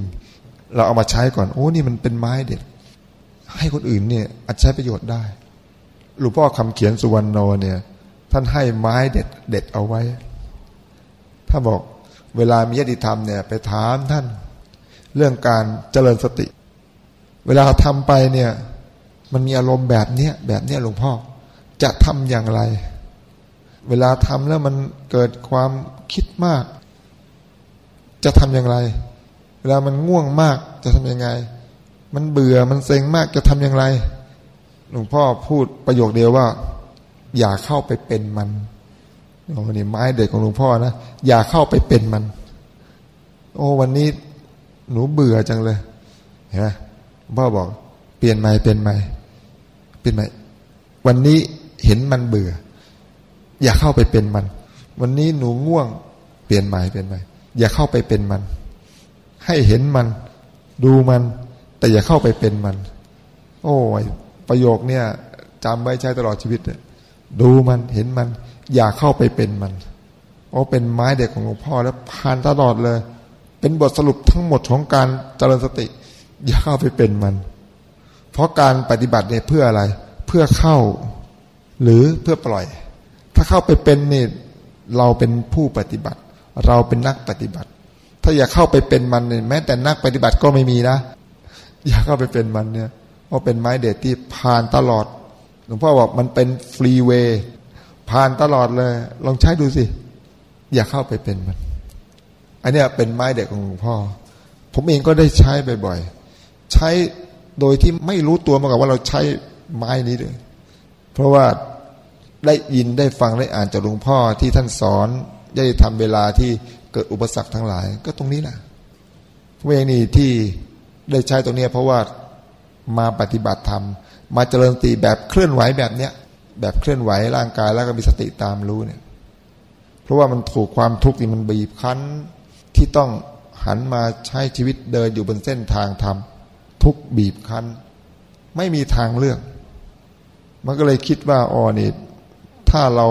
A: เราเอามาใช้ก่อน โอ้นี่มันเป็นไม้เด็ด ให้คนอื่นเนี่ยอาจใช้ประโยชน์ได้ หลวงพ่อคำเขียนสุวรรณโนเนี่ย ท่านให้ไม้เด็ดเด็ดเอาไว้ ถ้าบอกเวลามีญาติธรรมเนี่ย ไปถามท่าน เรื่องการเจริญสติ เวลาทำไปเนี่ย มันมีอารมณ์แบบเนี้ยแบบเนี้ยหลวงพ่อ จะทำอย่างไร เวลาทำแล้วมันเกิดความคิดมาก จะทำอย่างไร เวลามันง่วงมากจะทำยังไง มันเบื่อมันเซ็งมากจะทำอย่างไร หลวงพ่อพูดประโยคเดียวว่า อย่าเข้าไปเป็นมันโอ้นี่ไม้เด็กของหลวงพ่อนะอย่าเข้าไปเป็นมัน โอ้วันนี้หนูเบื่อจังเลยเห็นไหมพ่อบอกเปลี่ยนใหม่เปลี่ยนใหม่เปลี่ยนใหม่วันนี้เห็นมันเบื่อ อย่าเข้าไปเป็นมัน วันนี้หนูง่วง เปลี่ยนใหม่เปลี่ยนใหม่อย่าเข้าไปเป็นมัน ให้เห็นมัน ดูมัน แต่อย่าเข้าไปเป็นมัน โอ้ย ประโยคเนี่ยจำไว้ใช้ตลอดชีวิตดูมันเห็นมัน อย่าเข้าไปเป็นมันโอ้เป็นไม้เด็กของหลวงพ่อแล้วผ่านตลอดเลย เป็นบทสรุปทั้งหมดของการเจริญสติ อย่าเข้าไปเป็นมัน เพราะการปฏิบัติเนี่ยเพื่ออะไร เพื่อเข้า หรือเพื่อปล่อย ถ้าเข้าไปเป็นนี่เราเป็นผู้ปฏิบัติ เราเป็นนักปฏิบัติ ถ้าอย่าเข้าไปเป็นมันเนี่ยแม้แต่นักปฏิบัติก็ไม่มีนะ อย่าเข้าไปเป็นมันเนี่ย เพราเป็นไม้เด็ดที่ผ่านตลอด หลวงพ่อบอกมันเป็นฟรีเวย์ผ่านตลอดเลย ลองใช้ดูสิ อย่าเข้าไปเป็นมัน อันนี้เป็นไม้เด็ดของหลวงพ่อ ผมเองก็ได้ใช้บ่อยๆ ใช้โดยที่ไม่รู้ตัวมากับว่าเราใช้ไม้นี้เลยเพราะว่าได้ยินได้ฟังได้อ่านจากหลวงพ่อที่ท่านสอนได้ทำเวลาที่เกิดอุปสรรคทั้งหลาย ก็ตรงนี้แหละผมเองนี่ที่ได้ใช้ตรงนี้เพราะว่า มาปฏิบัติธรรม มาเจริญสติแบบเคลื่อนไหวแบบเนี้ยแบบเคลื่อนไหวร่างกายแล้วก็มีสติตามรู้เนี่ย เพราะว่ามันถูกความทุกข์นี่มันบีบคั้นที่ต้องหันมาใช้ชีวิตเดินอยู่บนเส้นทางธรรมทุกบีบคั้น ไม่มีทางเลือก มันก็เลยคิดว่าอ๋อนี่ถ้าเรา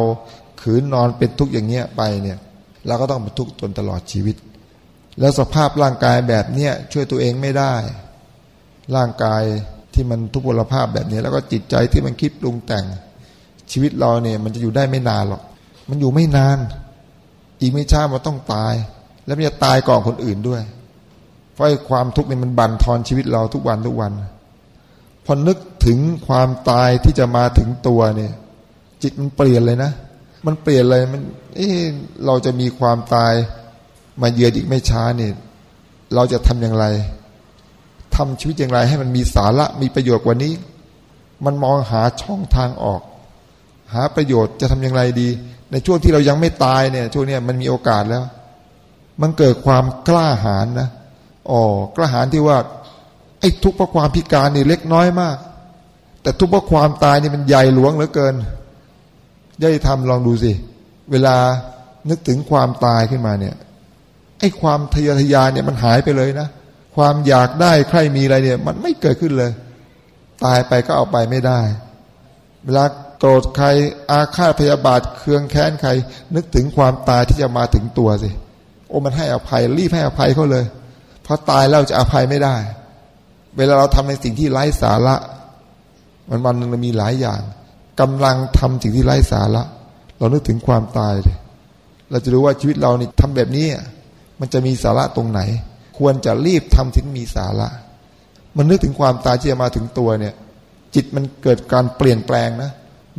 A: ขืนนอนเป็นทุกข์อย่างเงี้ยไปเนี่ยเราก็ต้องเป็นทุกข์จนตลอดชีวิต แล้วสภาพร่างกายแบบเนี้ยช่วยตัวเองไม่ได้ ร่างกายที่มันทุพพลภาพแบบนี้ แล้วก็จิตใจที่มันคิดปรุงแต่ง ชีวิตเราเนี่ย มันจะอยู่ได้ไม่นานหรอก มันอยู่ไม่นาน อีกไม่ช้ามันต้องตาย แล้วมันจะตายก่อนคนอื่นด้วย เพราะความทุกข์นี่มันบั่นทอนชีวิตเราทุกวันทุกวันพอนึกถึงความตายที่จะมาถึงตัวเนี่ย จิตมันเปลี่ยนเลยนะมันเปลี่ยนเลยมัน เอ๊เราจะมีความตายมาเยือนอีกไม่ช้าเนี่ยเราจะทำอย่างไร ทำชีวิตอย่างไร ให้มันมีสาระมีประโยชน์กว่านี้ มันมองหาช่องทางออก หาประโยชน์จะทำอย่างไรดี ในช่วงที่เรายังไม่ตายเนี่ยช่วงนี้มันมีโอกาสแล้ว มันเกิดความกล้าหาญนะอ๋อกล้าหาญที่ว่าไอ้ทุกข์เพราะความพิการนี่เล็กน้อยมาก แต่ทุกข์เพราะความตายนี่มันใหญ่หลวงเหลือเกินย่อยทำลองดูสิ เวลานึกถึงความตายขึ้นมาเนี่ยไอ้ความทะเยอทะยานเนี่ยมันหายไปเลยนะ ความอยากได้ใครมีอะไรเนี่ย มันไม่เกิดขึ้นเลย ตายไปก็เอาไปไม่ได้ เวลาโกรธใครอาฆาตพยาบาทเคืองแค้นใคร นึกถึงความตายที่จะมาถึงตัวสิโอ้มันให้อภัย รีบให้อภัยเขาเลย เพราะตายแล้วจะอภัยไม่ได้ เวลาเราทำในสิ่งที่ไร้สาระ มันวันนึงมีหลายอย่างกำลังทำสิ่งที่ไร้สาระ เรานึกถึงความตายเลยเราจะรู้ว่าชีวิตเรานี่ทำแบบนี้มันจะมีสาระตรงไหน ควรจะรีบทำถึงมีสาระ มันนึกถึงความตายที่จะมาถึงตัวเนี่ย จิตมันเกิดการเปลี่ยนแปลงนะ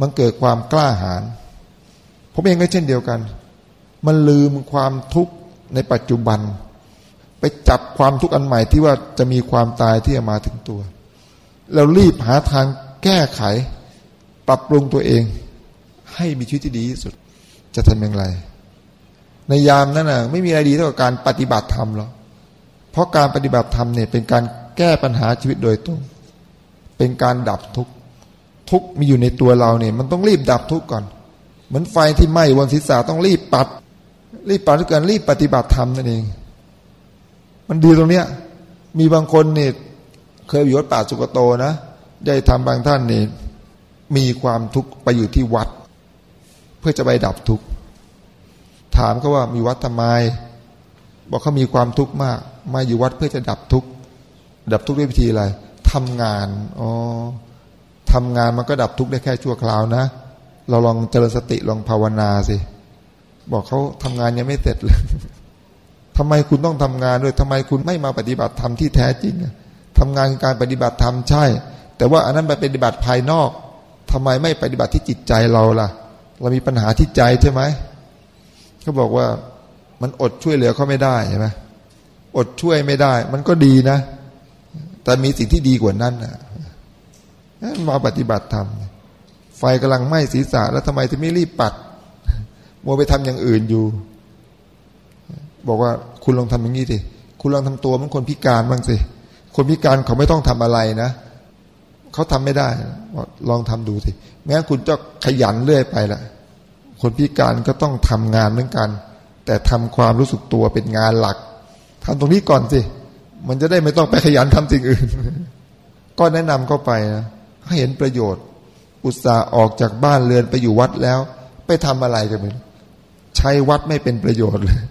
A: มันเกิดความกล้าหาญผมเองก็เช่นเดียวกัน มันลืมความทุกข์ในปัจจุบัน ไปจับความทุกข์อันใหม่ที่ว่าจะมีความตายที่จะมาถึงตัว เรารีบหาทางแก้ไข ปรับปรุงตัวเอง ให้มีชีวิตที่ดีที่สุด จะทำอย่างไร ในยามนั้นน่ะ ไม่มีอะไรดีเท่ากับการปฏิบัติธรรมหรอก เพราะการปฏิบัติธรรมเนี่ยเป็นการแก้ปัญหาชีวิตโดยตรง เป็นการดับทุกข์ทุกมีอยู่ในตัวเราเนี่ย มันต้องรีบดับทุกก่อน เหมือนไฟที่ไหม้บนศีรษะต้องรีบปัด รีบปัดด้วยการรีบปฏิบัติธรรมนั่นเอง มันดีตรงเนี้ย มีบางคนเนี่ยเคยอยู่วัดป่าสุกโตนะได้ทำบางท่านเนี่ยมีความทุกข์ไปอยู่ที่วัด เพื่อจะไปดับทุกข์ถามเขาว่ามีวัดทำไม บอกเขามีความทุกข์มาก มาอยู่วัดเพื่อจะดับทุกข์ดับทุกข์ด้วยวิธีอะไรทำงานอ๋อทำงานมันก็ดับทุกข์ได้แค่ชั่วคราวนะ เราลองเจริญสติลองภาวนาสิบอกเขาทำงานยังไม่เสร็จเลยทำไมคุณต้องทำงานด้วยทำไมคุณไม่มาปฏิบัติธรรมที่แท้จริงทำงานการปฏิบัติธรรมใช่ แต่ว่าอันนั้นไปปฏิบัติภายนอกทำไมไม่ปฏิบัติที่จิตใจเราล่ะ เรามีปัญหาที่ใจใช่ไหมเขาบอกว่ามันอดช่วยเหลือเขาไม่ได้ใช่ไหม อดช่วยไม่ได้ มันก็ดีนะ แต่มีสิ่งที่ดีกว่านั้นนะมาปฏิบัติธรรมไฟกำลังไหม้ศีรษะแล้วทำไมถึงไม่รีบปัด มัวไปทำอย่างอื่นอยู่ บอกว่าคุณลองทำอย่างนี้สิคุณลองทำตัวเหมือนคนพิการบ้างสิคนพิการเขาไม่ต้องทำอะไรนะเขาทำไม่ได้ลองทำดูสิแม้คุณจะขยันเรื่อยไปละคนพิการก็ต้องทำงานเหมือนกัน แต่ทำความรู้สึกตัวเป็นงานหลัก ทำตรงนี้ก่อนสิ มันจะได้ไม่ต้องไปขยันทำสิ่งอื่น ก็แนะนำเข้าไปนะให้เห็นประโยชน์ อุตส่าห์ออกจากบ้านเรือนไปอยู่วัดแล้ว ไปทำอะไรกันใช้วัดไม่เป็นประโยชน์เลย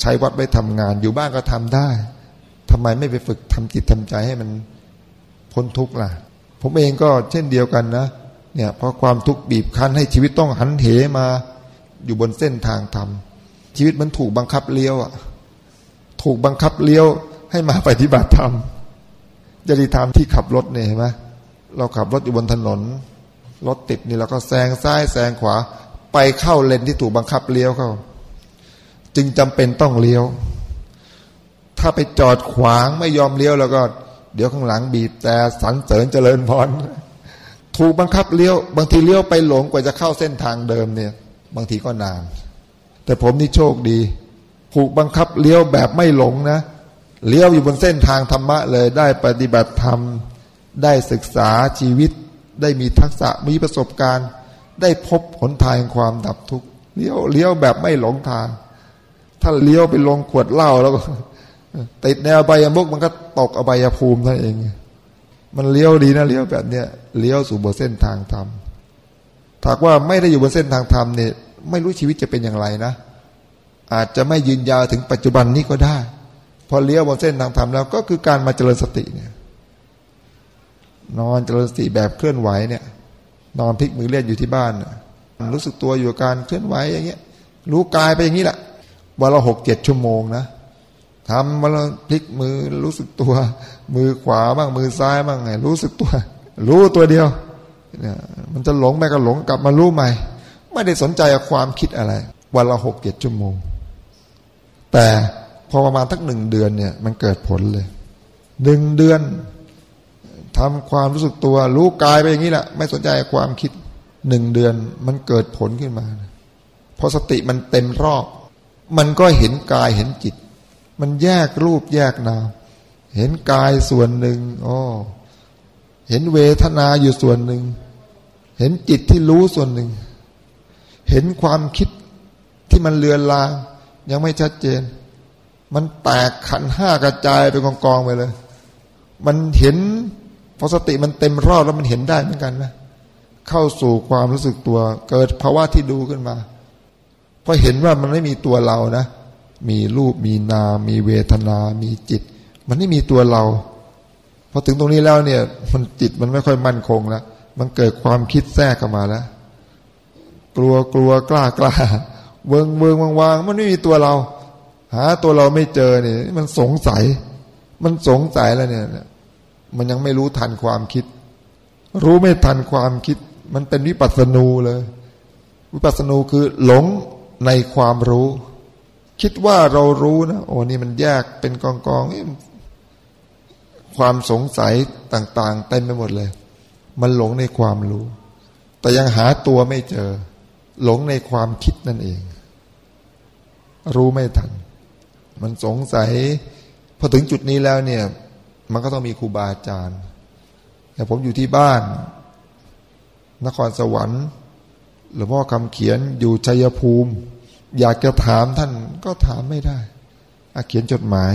A: ใช้วัดไปทำงาน อยู่บ้านก็ทำได้ทำไมไม่ไปฝึกทำจิตทำใจให้มันพ้นทุกข์ล่ะ ผมเองก็เช่นเดียวกันนะ เนี่ยเพราะความทุกข์บีบคั้นให้ชีวิตต้องหันเหมาอยู่บนเส้นทางธรรมชีวิตมันถูกบังคับเลี้ยวอะ ถูกบังคับเลี้ยวให้มาปฏิบัติธรรมจริธรรมที่ขับรถเนี่ยเห็นไหมเราขับรถอยู่บนถนน รถติดนี่เราก็แซงซ้ายแซงขวา ไปเข้าเลนที่ถูกบังคับเลี้ยวเข้า จึงจำเป็นต้องเลี้ยว ถ้าไปจอดขวางไม่ยอมเลี้ยวแล้วก็ เดี๋ยวข้างหลังบีบแต่สันเสริญเจริญพรถูกบังคับเลี้ยว บางทีเลี้ยวไปหลงกว่าจะเข้าเส้นทางเดิมเนี่ย บางทีก็นาน แต่ผมนี่โชคดี ถูกบังคับเลี้ยวแบบไม่หลงนะเลี้ยวอยู่บนเส้นทางธรรมะเลยได้ปฏิบัติธรรม ได้ศึกษาชีวิต ได้มีทักษะมีประสบการณ์ ได้พบหนทางความดับทุกข์เลี้ยวเลี้ยวแบบไม่หลงทาง ถ้าเลี้ยวไปลงขวดเหล้าแล้วก็ติดแนวใบยมุกมันก็ตกอบายภูมินั่นเอง มันเลี้ยวดีนะเลี้ยวแบบเนี้ยเลี้ยวสู่บนเส้นทางธรรมถ้าว่าไม่ได้อยู่บนเส้นทางธรรมเนี่ยไม่รู้ชีวิตจะเป็นอย่างไรนะ อาจจะไม่ยืนยาวถึงปัจจุบันนี้ก็ได้ พอเลี้ยวบนเส้นทางธรรมแล้วก็คือการมาเจริญสติเนี่ย นอนเจริญสติแบบเคลื่อนไหวเนี่ย นอนพลิกมือเล่นอยู่ที่บ้านรู้สึกตัวอยู่การเคลื่อนไหวอย่างเงี้ย รู้กายไปอย่างนี้แหละวันละหกเจ็ดชั่วโมงนะทำวันละพลิกมือรู้สึกตัว มือขวาบ้างมือซ้ายบ้างไงรู้สึกตัว รู้ตัวเดียวเนี่ยมันจะหลงไปก็หลงกลับมารู้ใหม่ ไม่ได้สนใจความคิดอะไร วันละหกเจ็ดชั่วโมง แต่พอประมาณทักหนึ่งเดือนเนี่ย มันเกิดผลเลยหนึ่งเดือนทำความรู้สึกตัว รู้กายไปอย่างนี้แหละ ไม่สนใจความคิดหนึ่งเดือนมันเกิดผลขึ้นมาพอสติมันเต็มรอบ มันก็เห็นกายเห็นจิต มันแยกรูปแยกนามเห็นกายส่วนหนึ่งอ๋อเห็นเวทนาอยู่ส่วนหนึ่ง เห็นจิตที่รู้ส่วนหนึ่ง เห็นความคิดที่มันเลือนลาง ยังไม่ชัดเจน มันแตกขันห้ากระจายไปกองๆไปเลย มันเห็นพอสติมันเต็มรอบแล้วมันเห็นได้เหมือนกันนะเข้าสู่ความรู้สึกตัว เกิดภาวะที่ดูขึ้นมาพอเห็นว่ามันไม่มีตัวเรานะ มีรูปมีนาม มีเวทนา มีจิต มันไม่มีตัวเราพอถึงตรงนี้แล้วเนี่ย มันจิตมันไม่ค่อยมั่นคงแล้วมันเกิดความคิดแทรกเข้ามาแล้ว กลัวกลัวกล้ากล้า เวิงเวิงวางวางมันไม่มีตัวเรา หาตัวเราไม่เจอเนี่ยมันสงสัย มันสงสัยแล้วเนี่ยมันยังไม่รู้ทันความคิด รู้ไม่ทันความคิด มันเป็นวิปัสสนูเลย วิปัสสนูคือหลงในความรู้ คิดว่าเรารู้นะโอ้นี่มันแยกเป็นกองกองความสงสัยต่างๆเต็มไปหมดเลย มันหลงในความรู้ แต่ยังหาตัวไม่เจอ หลงในความคิดนั่นเอง รู้ไม่ทัน มันสงสัยพอถึงจุดนี้แล้วเนี่ย มันก็ต้องมีครูบาอาจารย์แต่ผมอยู่ที่บ้าน นครสวรรค์หรือพ่อคำเขียนอยู่ชัยภูมิ อยากจะถามท่านก็ถามไม่ได้อาเขียนจดหมาย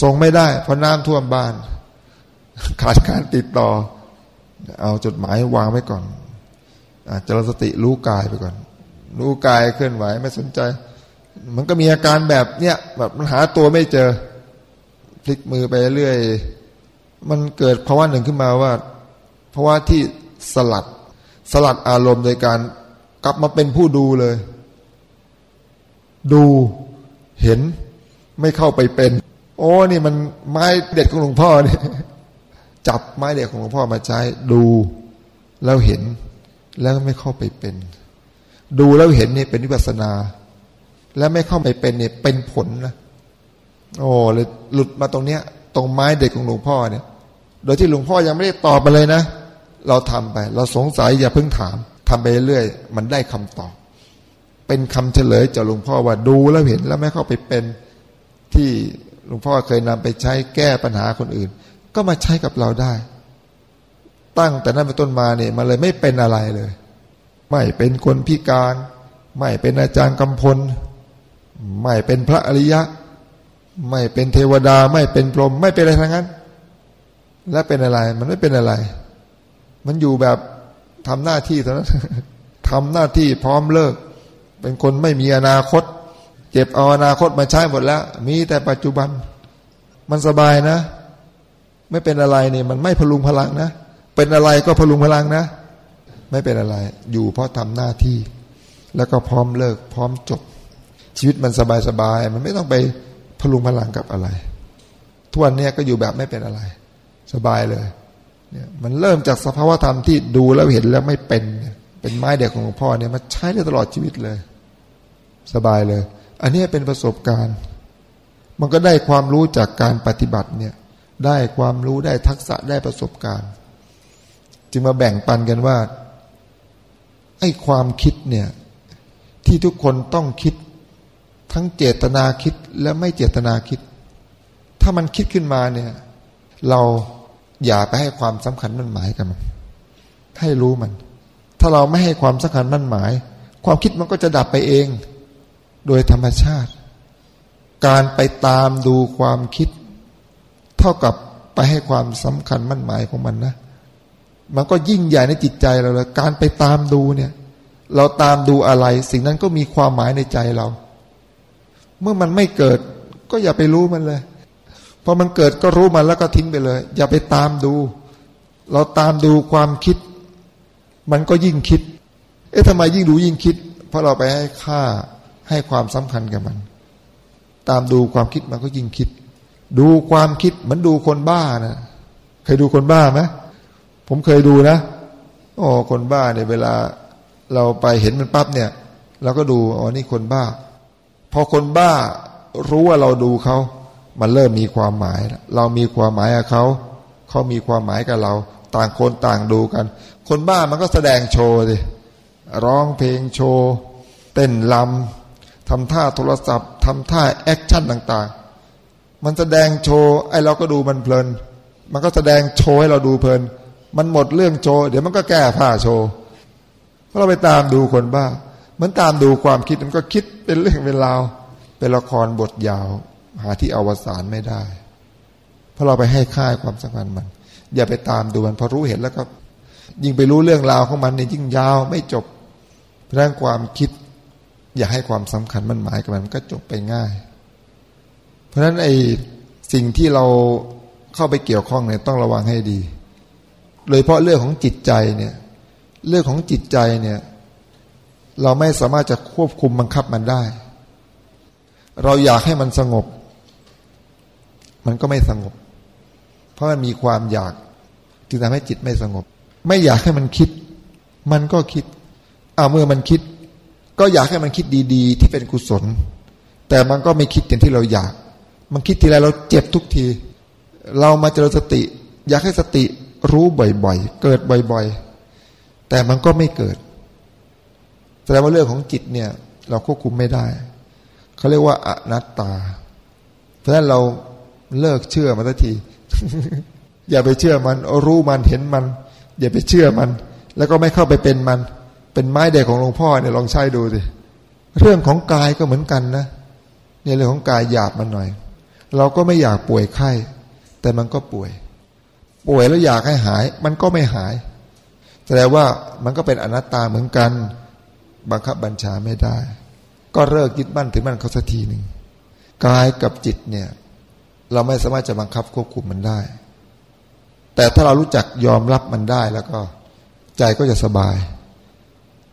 A: ส่งไม่ได้ เพราะน้ำท่วมบ้าน ขาดการติดต่อ เอาจดหมายวางไว้ก่อนเจริญสติรู้กายไปก่อน รู้กายเคลื่อนไหวไม่สนใจ มันก็มีอาการแบบเนี้ยแบบมันหาตัวไม่เจอ พลิกมือไปเรื่อย มันเกิดภาวะหนึ่งขึ้นมาว่าภาวะที่สลัด สลัดอารมณ์โดยการกลับมาเป็นผู้ดูเลย ดูเห็นไม่เข้าไปเป็น โอ้นี่มันไม้เด็ดของหลวงพ่อเนี่ยจับไม้เด็กของหลวงพ่อมาใช้ ดูแล้วเห็นแล้วไม่เข้าไปเป็น ดูแล้วเห็นเนี่ยเป็นวิปัสนา แล้วไม่เข้าไปเป็นเนี่ยเป็นผลนะโอ้เลยหลุดมาตรงเนี้ย ตรงไม้เด็กของหลวงพ่อเนี่ย โดยที่หลวงพ่อยังไม่ได้ตอบมาเลยนะ เราทำไป เราสงสัยอย่าเพิ่งถามทำไปเรื่อยมันได้คำตอบ เป็นคำเฉลยจากหลวงพ่อว่าดูแล้วเห็นแล้วไม่เข้าไปเป็นที่หลวงพ่อเคยนำไปใช้แก้ปัญหาคนอื่น ก็มาใช้กับเราได้ ตั้งแต่นั้นเป็นต้นมาเนี่ยมันเลยไม่เป็นอะไรเลย ไม่เป็นคนพิการ ไม่เป็นอาจารย์กำพล ไม่เป็นพระอริยะ ไม่เป็นเทวดา ไม่เป็นพรหมไม่เป็นอะไรทั้งนั้น และเป็นอะไร มันไม่เป็นอะไร มันอยู่แบบทำหน้าที่เท่านั้นทำหน้าที่พร้อมเลิก เป็นคนไม่มีอนาคต เจ็บเอาอนาคตมาใช้หมดแล้ว มีแต่ปัจจุบัน มันสบายนะ ไม่เป็นอะไรเนี่ยมันไม่พลุงพลังนะ เป็นอะไรก็พลุงพลังนะ ไม่เป็นอะไร อยู่เพราะทำหน้าที่ แล้วก็พร้อมเลิก พร้อมจบ ชีวิตมันสบายสบายมันไม่ต้องไปพลุงพลังกับอะไรทุกวันนี้ก็อยู่แบบไม่เป็นอะไร สบายเลยเนี่ยมันเริ่มจากสภาวธรรมที่ดูแล้วเห็นแล้วไม่เป็น เป็นไม้เด็กของหลวงพ่อเนี่ยมาใช้ได้ตลอดชีวิตเลย สบายเลย อันนี้เป็นประสบการณ์ มันก็ได้ความรู้จากการปฏิบัติเนี่ยได้ความรู้ได้ทักษะได้ประสบการณ์ จึงมาแบ่งปันกันว่าไอ้ความคิดเนี่ยที่ทุกคนต้องคิด ทั้งเจตนาคิดและไม่เจตนาคิด ถ้ามันคิดขึ้นมาเนี่ย เราอย่าไปให้ความสำคัญมั่นหมายกับมัน ให้รู้มัน ถ้าเราไม่ให้ความสำคัญมั่นหมาย ความคิดมันก็จะดับไปเอง โดยธรรมชาติ การไปตามดูความคิด เท่ากับไปให้ความสำคัญมั่นหมายของมันนะมันก็ยิ่งใหญ่ในจิตใจเราเลยการไปตามดูเนี่ย เราตามดูอะไร สิ่งนั้นก็มีความหมายในใจเรา เมื่อมันไม่เกิด ก็อย่าไปรู้มันเลยพอมันเกิดก็รู้มันแล้วก็ทิ้งไปเลย อย่าไปตามดู เราตามดูความคิด มันก็ยิ่งคิด เอ๊ะทำไมยิ่งดูยิ่งคิด เพราะเราไปให้ค่าให้ความสำคัญกับมัน ตามดูความคิดมันก็ยิ่งคิด ดูความคิดเหมือนดูคนบ้านะเคยดูคนบ้าไหมผมเคยดูนะโอ้คนบ้าเนี่ยเวลาเราไปเห็นมันปั๊บเนี่ยเราก็ดูอ๋อนี่คนบ้า พอคนบ้ารู้ว่าเราดูเขา มันเริ่มมีความหมาย เรามีความหมายกับเขา เขามีความหมายกับเรา ต่างคนต่างดูกัน คนบ้ามันก็แสดงโชว์สิร้องเพลงโชว์เต้นลำทำท่าโทรศัพท์ทำท่า action ต่างๆ มันแสดงโชว์ไอ้เราก็ดูมันเพลิน มันก็แสดงโชว์ให้เราดูเพลิน มันหมดเรื่องโชว์เดี๋ยวมันก็แก้ผ้าโชว์เราไปตามดูคนบ้า เหมือนตามดูความคิดมันก็คิดเป็นเรื่องเป็นราวเป็นละครบทยาว หาที่อวสานไม่ได้ เพราะเราไปให้ค่าความสำคัญมัน อย่าไปตามดูมันพอรู้เห็นแล้วก็ ยิ่งไปรู้เรื่องราวของมันเนี่ยยิ่งยาวไม่จบเรื่องความคิด อย่าให้ความสำคัญมันหมายกับมันก็จบไปง่าย เพราะฉะนั้นไอ้สิ่งที่เราเข้าไปเกี่ยวข้องเนี่ยต้องระวังให้ดี โดยเพราะเรื่องของจิตใจเนี่ย เรื่องของจิตใจเนี่ย เราไม่สามารถจะควบคุมบังคับมันได้ เราอยากให้มันสงบ มันก็ไม่สงบ เพราะมันมีความอยากจึงทำให้จิตไม่สงบ ไม่อยากให้มันคิด มันก็คิดเอาเมื่อมันคิด ก็อยากให้มันคิดดี ๆ ที่เป็นกุศล แต่มันก็ไม่คิดอย่างที่เราอยาก มันคิดทีไรเราเจ็บทุกที เรามาเจริญสติ อยากให้สติรู้บ่อยๆ เกิดบ่อยๆ แต่มันก็ไม่เกิด แสดงว่าเรื่องของจิตเนี่ย เราควบคุมไม่ได้เขาเรียกว่าอนัตตา เพราะฉะนั้นเราเลิกเชื่อมันสักที อย่าไปเชื่อมัน รู้มันเห็นมัน อย่าไปเชื่อมัน แล้วก็ไม่เข้าไปเป็นมัน เป็นไม้เด็กของหลวงพ่อเนี่ยลองใช้ดูสิเรื่องของกายก็เหมือนกันนะเนี่ยเรื่องของกายหยาบมันหน่อย เราก็ไม่อยากป่วยไข้ แต่มันก็ป่วย ป่วยแล้วอยากให้หาย มันก็ไม่หายแสดงว่ามันก็เป็นอนัตตาเหมือนกัน บังคับบัญชาไม่ได้ ก็เลิกยึดมั่นถือมั่นเขาสักทีหนึ่งกายกับจิตเนี่ย เราไม่สามารถจะบังคับควบคุมมันได้ แต่ถ้าเรารู้จักยอมรับมันได้แล้วก็ใจก็จะสบาย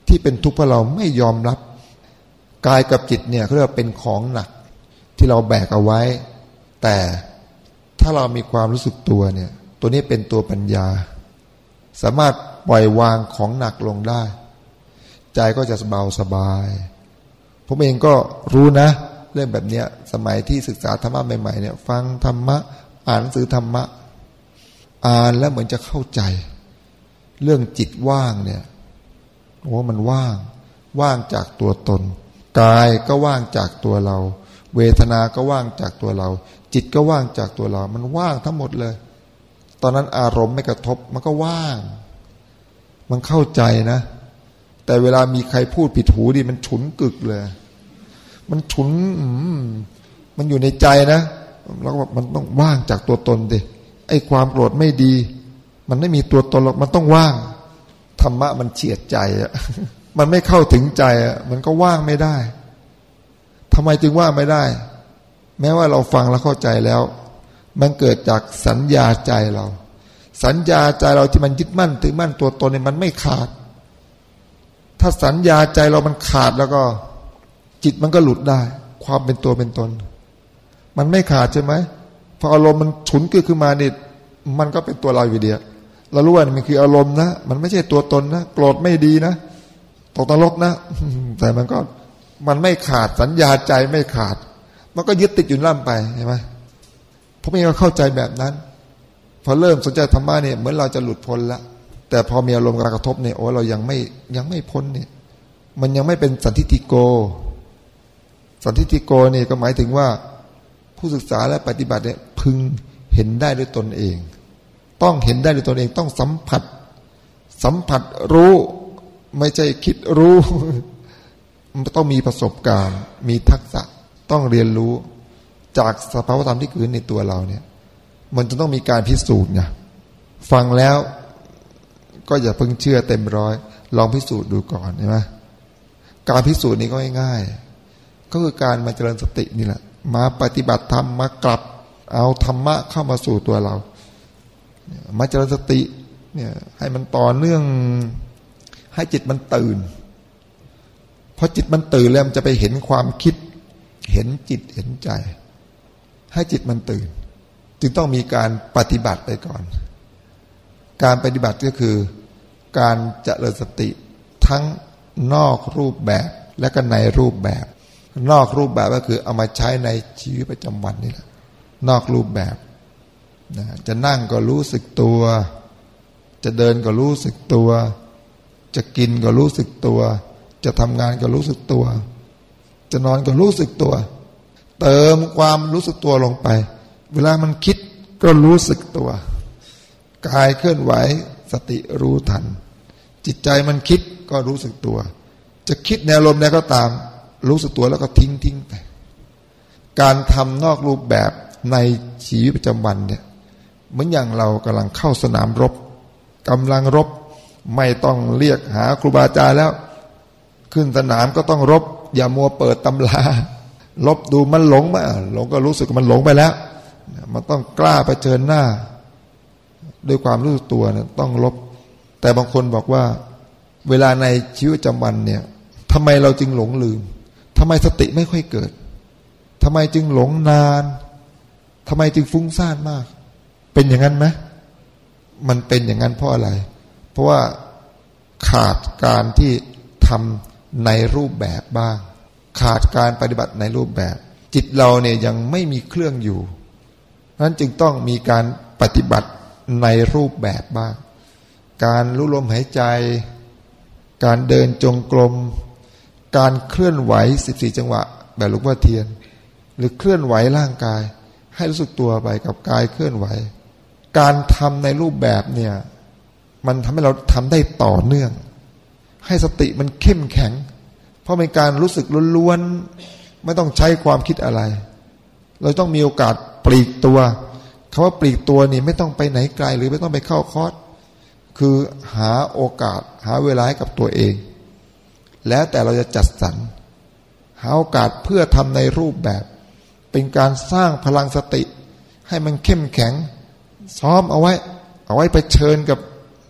A: ที่เป็นทุกข์เพราะเราไม่ยอมรับกายกับจิตเนี่ยเขาเรียกว่าเป็นของหนักที่เราแบกเอาไว้ แต่ถ้าเรามีความรู้สึกตัวเนี่ย ตัวนี้เป็นตัวปัญญา สามารถปล่อยวางของหนักลงได้ ใจก็จะเบาสบาย ผมเองก็รู้นะ เรื่องแบบเนี้ยสมัยที่ศึกษาธรรมะใหม่ๆเนี่ย ฟังธรรมะ อ่านหนังสือธรรมะ อ่านแล้วเหมือนจะเข้าใจ เรื่องจิตว่างเนี่ยโอ้มันว่าง ว่างจากตัวตน กายก็ว่างจากตัวเรา เวทนาก็ว่างจากตัวเรา จิตก็ว่างจากตัวเรา มันว่างทั้งหมดเลย ตอนนั้นอารมณ์ไม่กระทบมันก็ว่าง มันเข้าใจนะ แต่เวลามีใครพูดผิดหูดิมันฉุนกึกเลย มันฉุนมันอยู่ในใจนะแล้วมันต้องว่างจากตัวตนดิไอ้ความโกรธไม่ดี มันไม่มีตัวตนหรอกมันต้องว่างธรรมะมันเฉียดใจอะมันไม่เข้าถึงใจอะมันก็ว่างไม่ได้ทำไมจึงว่างไม่ได้ แม้ว่าเราฟังแล้วเข้าใจแล้ว มันเกิดจากสัญญาใจเรา สัญญาใจเราที่มันยึดมั่นถือมั่นตัวตนเนี่ยมันไม่ขาด ถ้าสัญญาใจเรามันขาดแล้วก็ จิตมันก็หลุดได้ ความเป็นตัวเป็นตน มันไม่ขาดใช่ไหมพออารมณ์มันฉุนขึ้นมาเนี่ยมันก็เป็นตัวเราอยู่เดียวเรารู้ว่ามันคืออารมณ์นะมันไม่ใช่ตัวตนนะโกรธไม่ดีนะตกตลกนะแต่มันก็มันไม่ขาดสัญญาใจไม่ขาด มันก็ยึดติดอยู่ล่ำไปใช่ไหมผมเองก็เข้าใจแบบนั้น พอเริ่มสนใจธรรมะเนี่ยเหมือนเราจะหลุดพ้นละ แต่พอมีอารมณ์กระทบเนี่ยโอ้เรายังไม่ยังไม่พ้นเนี่ย มันยังไม่เป็นสันทิติโก สันทิติโกเนี่ยก็หมายถึงว่า ผู้ศึกษาและปฏิบัติเนี่ยพึงเห็นได้ด้วยตนเอง ต้องเห็นได้ด้วยตนเองต้องสัมผัส สัมผัสรู้ไม่ใช่คิดรู้มันต้องมีประสบการณ์ มีทักษะต้องเรียนรู้จากสภาวธรรมที่เกิดในตัวเราเนี่ย มันจะต้องมีการพิสูจน์ไงฟังแล้ว ก็อย่าเพิ่งเชื่อเต็มร้อย ลองพิสูจน์ดูก่อนใช่ไหมการพิสูจน์นี้ก็ง่ายๆก็คือการมาเจริญสตินี่แหละ มาปฏิบัติธรรมมากลับ เอาธรรมะเข้ามาสู่ตัวเรา มาเจริญสติเนี่ยให้มันต่อเนื่องให้จิตมันตื่นพอจิตมันตื่นแล้วมันจะไปเห็นความคิด เห็นจิตเห็นใจ ให้จิตมันตื่น จึงต้องมีการปฏิบัติไปก่อน การปฏิบัติก็คือการเจริญสติทั้งนอกรูปแบบและก็ในรูปแบบ นอกรูปแบบก็คือเอามาใช้ในชีวิตประจำวันนี่แหละนอกรูปแบบนะจะนั่งก็รู้สึกตัว จะเดินก็รู้สึกตัว จะกินก็รู้สึกตัว จะทำงานก็รู้สึกตัว จะนอนก็รู้สึกตัว เติมความรู้สึกตัวลงไป เวลามันคิดก็รู้สึกตัว กายเคลื่อนไหวสติรู้ทัน จิตใจมันคิดก็รู้สึกตัว จะคิดแนวลมแนก็ตาม รู้สึกตัวแล้วก็ทิ้งทิ้งไปการทำนอกรูปแบบในชีวิตประจำวันเนี่ยเหมือนอย่างเรากำลังเข้าสนามรบกำลังรบไม่ต้องเรียกหาครูบาอาจารย์แล้ว ขึ้นสนามก็ต้องรบ อย่ามัวเปิดตำราลบดูมันหลงมาหลงก็รู้สึกมันหลงไปแล้ว มันต้องกล้าไปเชิญหน้า ด้วยความรู้ตัวเนี่ยต้องลบ แต่บางคนบอกว่า เวลาในชีวิตประจำวันเนี่ยทำไมเราจึงหลงลืมทำไมสติไม่ค่อยเกิดทำไมจึงหลงนานทำไมจึงฟุ้งซ่านมาก เป็นอย่างนั้นไหมมันเป็นอย่างนั้นเพราะอะไร เพราะว่าขาดการที่ทำในรูปแบบบ้าง ขาดการปฏิบัติในรูปแบบ จิตเราเนี่ยยังไม่มีเครื่องอยู่นั้นจึงต้องมีการปฏิบัติ ในรูปแบบบ้าง การรู้ลมหายใจ การเดินจงกรม การเคลื่อนไหวสิบสี่จังหวะ แบบลูกว่าเทียน หรือเคลื่อนไหวร่างกาย ให้รู้สึกตัวไปกับกายเคลื่อนไหว การทำในรูปแบบเนี่ย มันทำให้เราทำได้ต่อเนื่อง ให้สติมันเข้มแข็ง เพราะเป็นการรู้สึกล้วนๆ ไม่ต้องใช้ความคิดอะไร เราต้องมีโอกาสปลีกตัว คำว่าปลีกตัวนี่ไม่ต้องไปไหนไกล หรือไม่ต้องไปเข้าคอร์สคือหาโอกาสหาเวลาให้กับตัวเอง แล้วแต่เราจะจัดสรรหาโอกาสเพื่อทำในรูปแบบ เป็นการสร้างพลังสติ ให้มันเข้มแข็ง ซ้อมเอาไว้ เอาไว้ไปเชิญกับ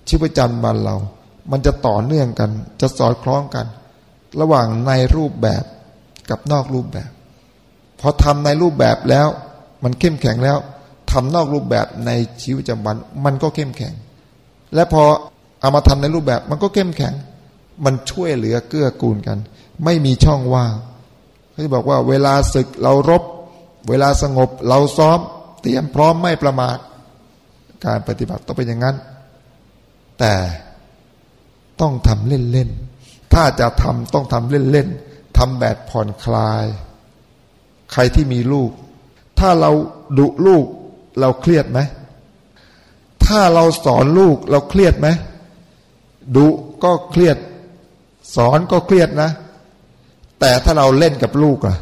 A: ชีวิตประจำวันเรา มันจะต่อเนื่องกัน จะสอดคล้องกัน ระหว่างในรูปแบบกับนอกรูปแบบ พอทำในรูปแบบแล้ว มันเข้มแข็งแล้ว ทำนอกรูปแบบในชีวิตประจำวัน มันก็เข้มแข็ง และพอเอามาทำในรูปแบบมันก็เข้มแข็ง มันช่วยเหลือเกื้อกูลกัน ไม่มีช่องว่างเขาบอกว่าเวลาศึกเรารบ เวลาสงบเราซ้อม เตรียมพร้อมไม่ประมาทการปฏิบัติต้องเป็นอย่างนั้น แต่ต้องทำเล่นๆ ถ้าจะทำต้องทำเล่นๆทำแบบผ่อนคลาย ใครที่มีลูก ถ้าเราดุลูก เราเครียดไหม ถ้าเราสอนลูกเราเครียดไหมดุก็เครียด สอนก็เครียดนะ แต่ถ้าเราเล่นกับลูกอะ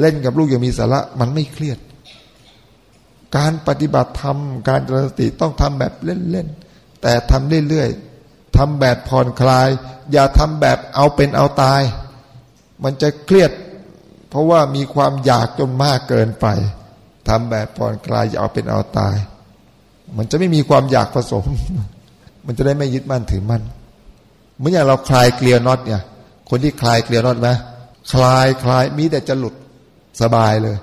A: เล่นกับลูกอย่างมีสาระมันไม่เครียด การปฏิบัติธรรม การเจริญสติต้องทำแบบเล่นๆแต่ทำเรื่อยๆทำแบบผ่อนคลาย อย่าทำแบบเอาเป็นเอาตาย มันจะเครียด เพราะว่ามีความอยากจนมากเกินไป ทำแบบผ่อนคลายอย่าเอาเป็นเอาตาย มันจะไม่มีความอยากผสม มันจะได้ไม่ยึดมั่นถือมั่นเหมือนอย่างเราคลายเกลียวน็อตเนี่ย คนที่คลายเกลียวน็อตไหมคลายคลายมีแต่จะหลุดสบายเลย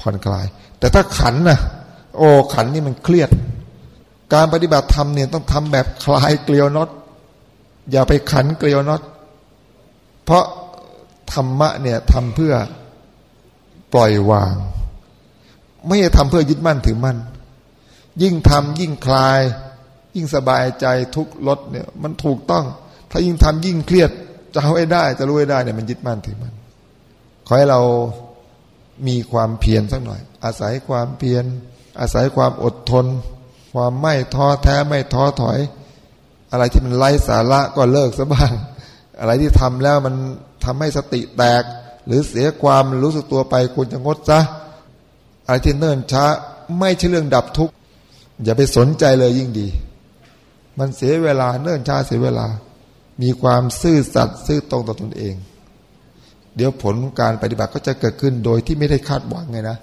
A: ผ่อนคลาย แต่ถ้าขันนะโอ้ขันนี่มันเครียด การปฏิบัติธรรมเนี่ยต้องทำแบบคลายเกลียวน็อตอย่าไปขันเกลียวน็อตเพราะธรรมะเนี่ยทำเพื่อปล่อยวาง ไม่ได้ทำเพื่อยึดมั่นถือมั่น ยิ่งทำยิ่งคลาย ยิ่งสบายใจทุกลดเนี่ย มันถูกต้อง ถ้ายิ่งทำยิ่งเครียดจะเอาให้ได้ จะรู้ให้ได้เนี่ยมันยึดมั่นถือมั่นขอให้เรามีความเพียรสักหน่อย อาศัยความเพียรอาศัยความอดทน ความไม่ท้อแท้ไม่ท้อถอย อะไรที่มันไร้สาระก็เลิกซะบ้าง อะไรที่ทำแล้วมันทำให้สติแตก หรือเสียความรู้สึกตัวไปควรจะงดซะ อะไรที่เนิ่นช้าไม่ใช่เรื่องดับทุกข์อย่าไปสนใจเลยยิ่งดี มันเสียเวลาเนิ่นช้าเสียเวลา มีความซื่อสัตย์ซื่อตรงต่อตนเอง เดี๋ยวผลการปฏิบัติก็จะเกิดขึ้นโดยที่ไม่ได้คาดหวังไงนะ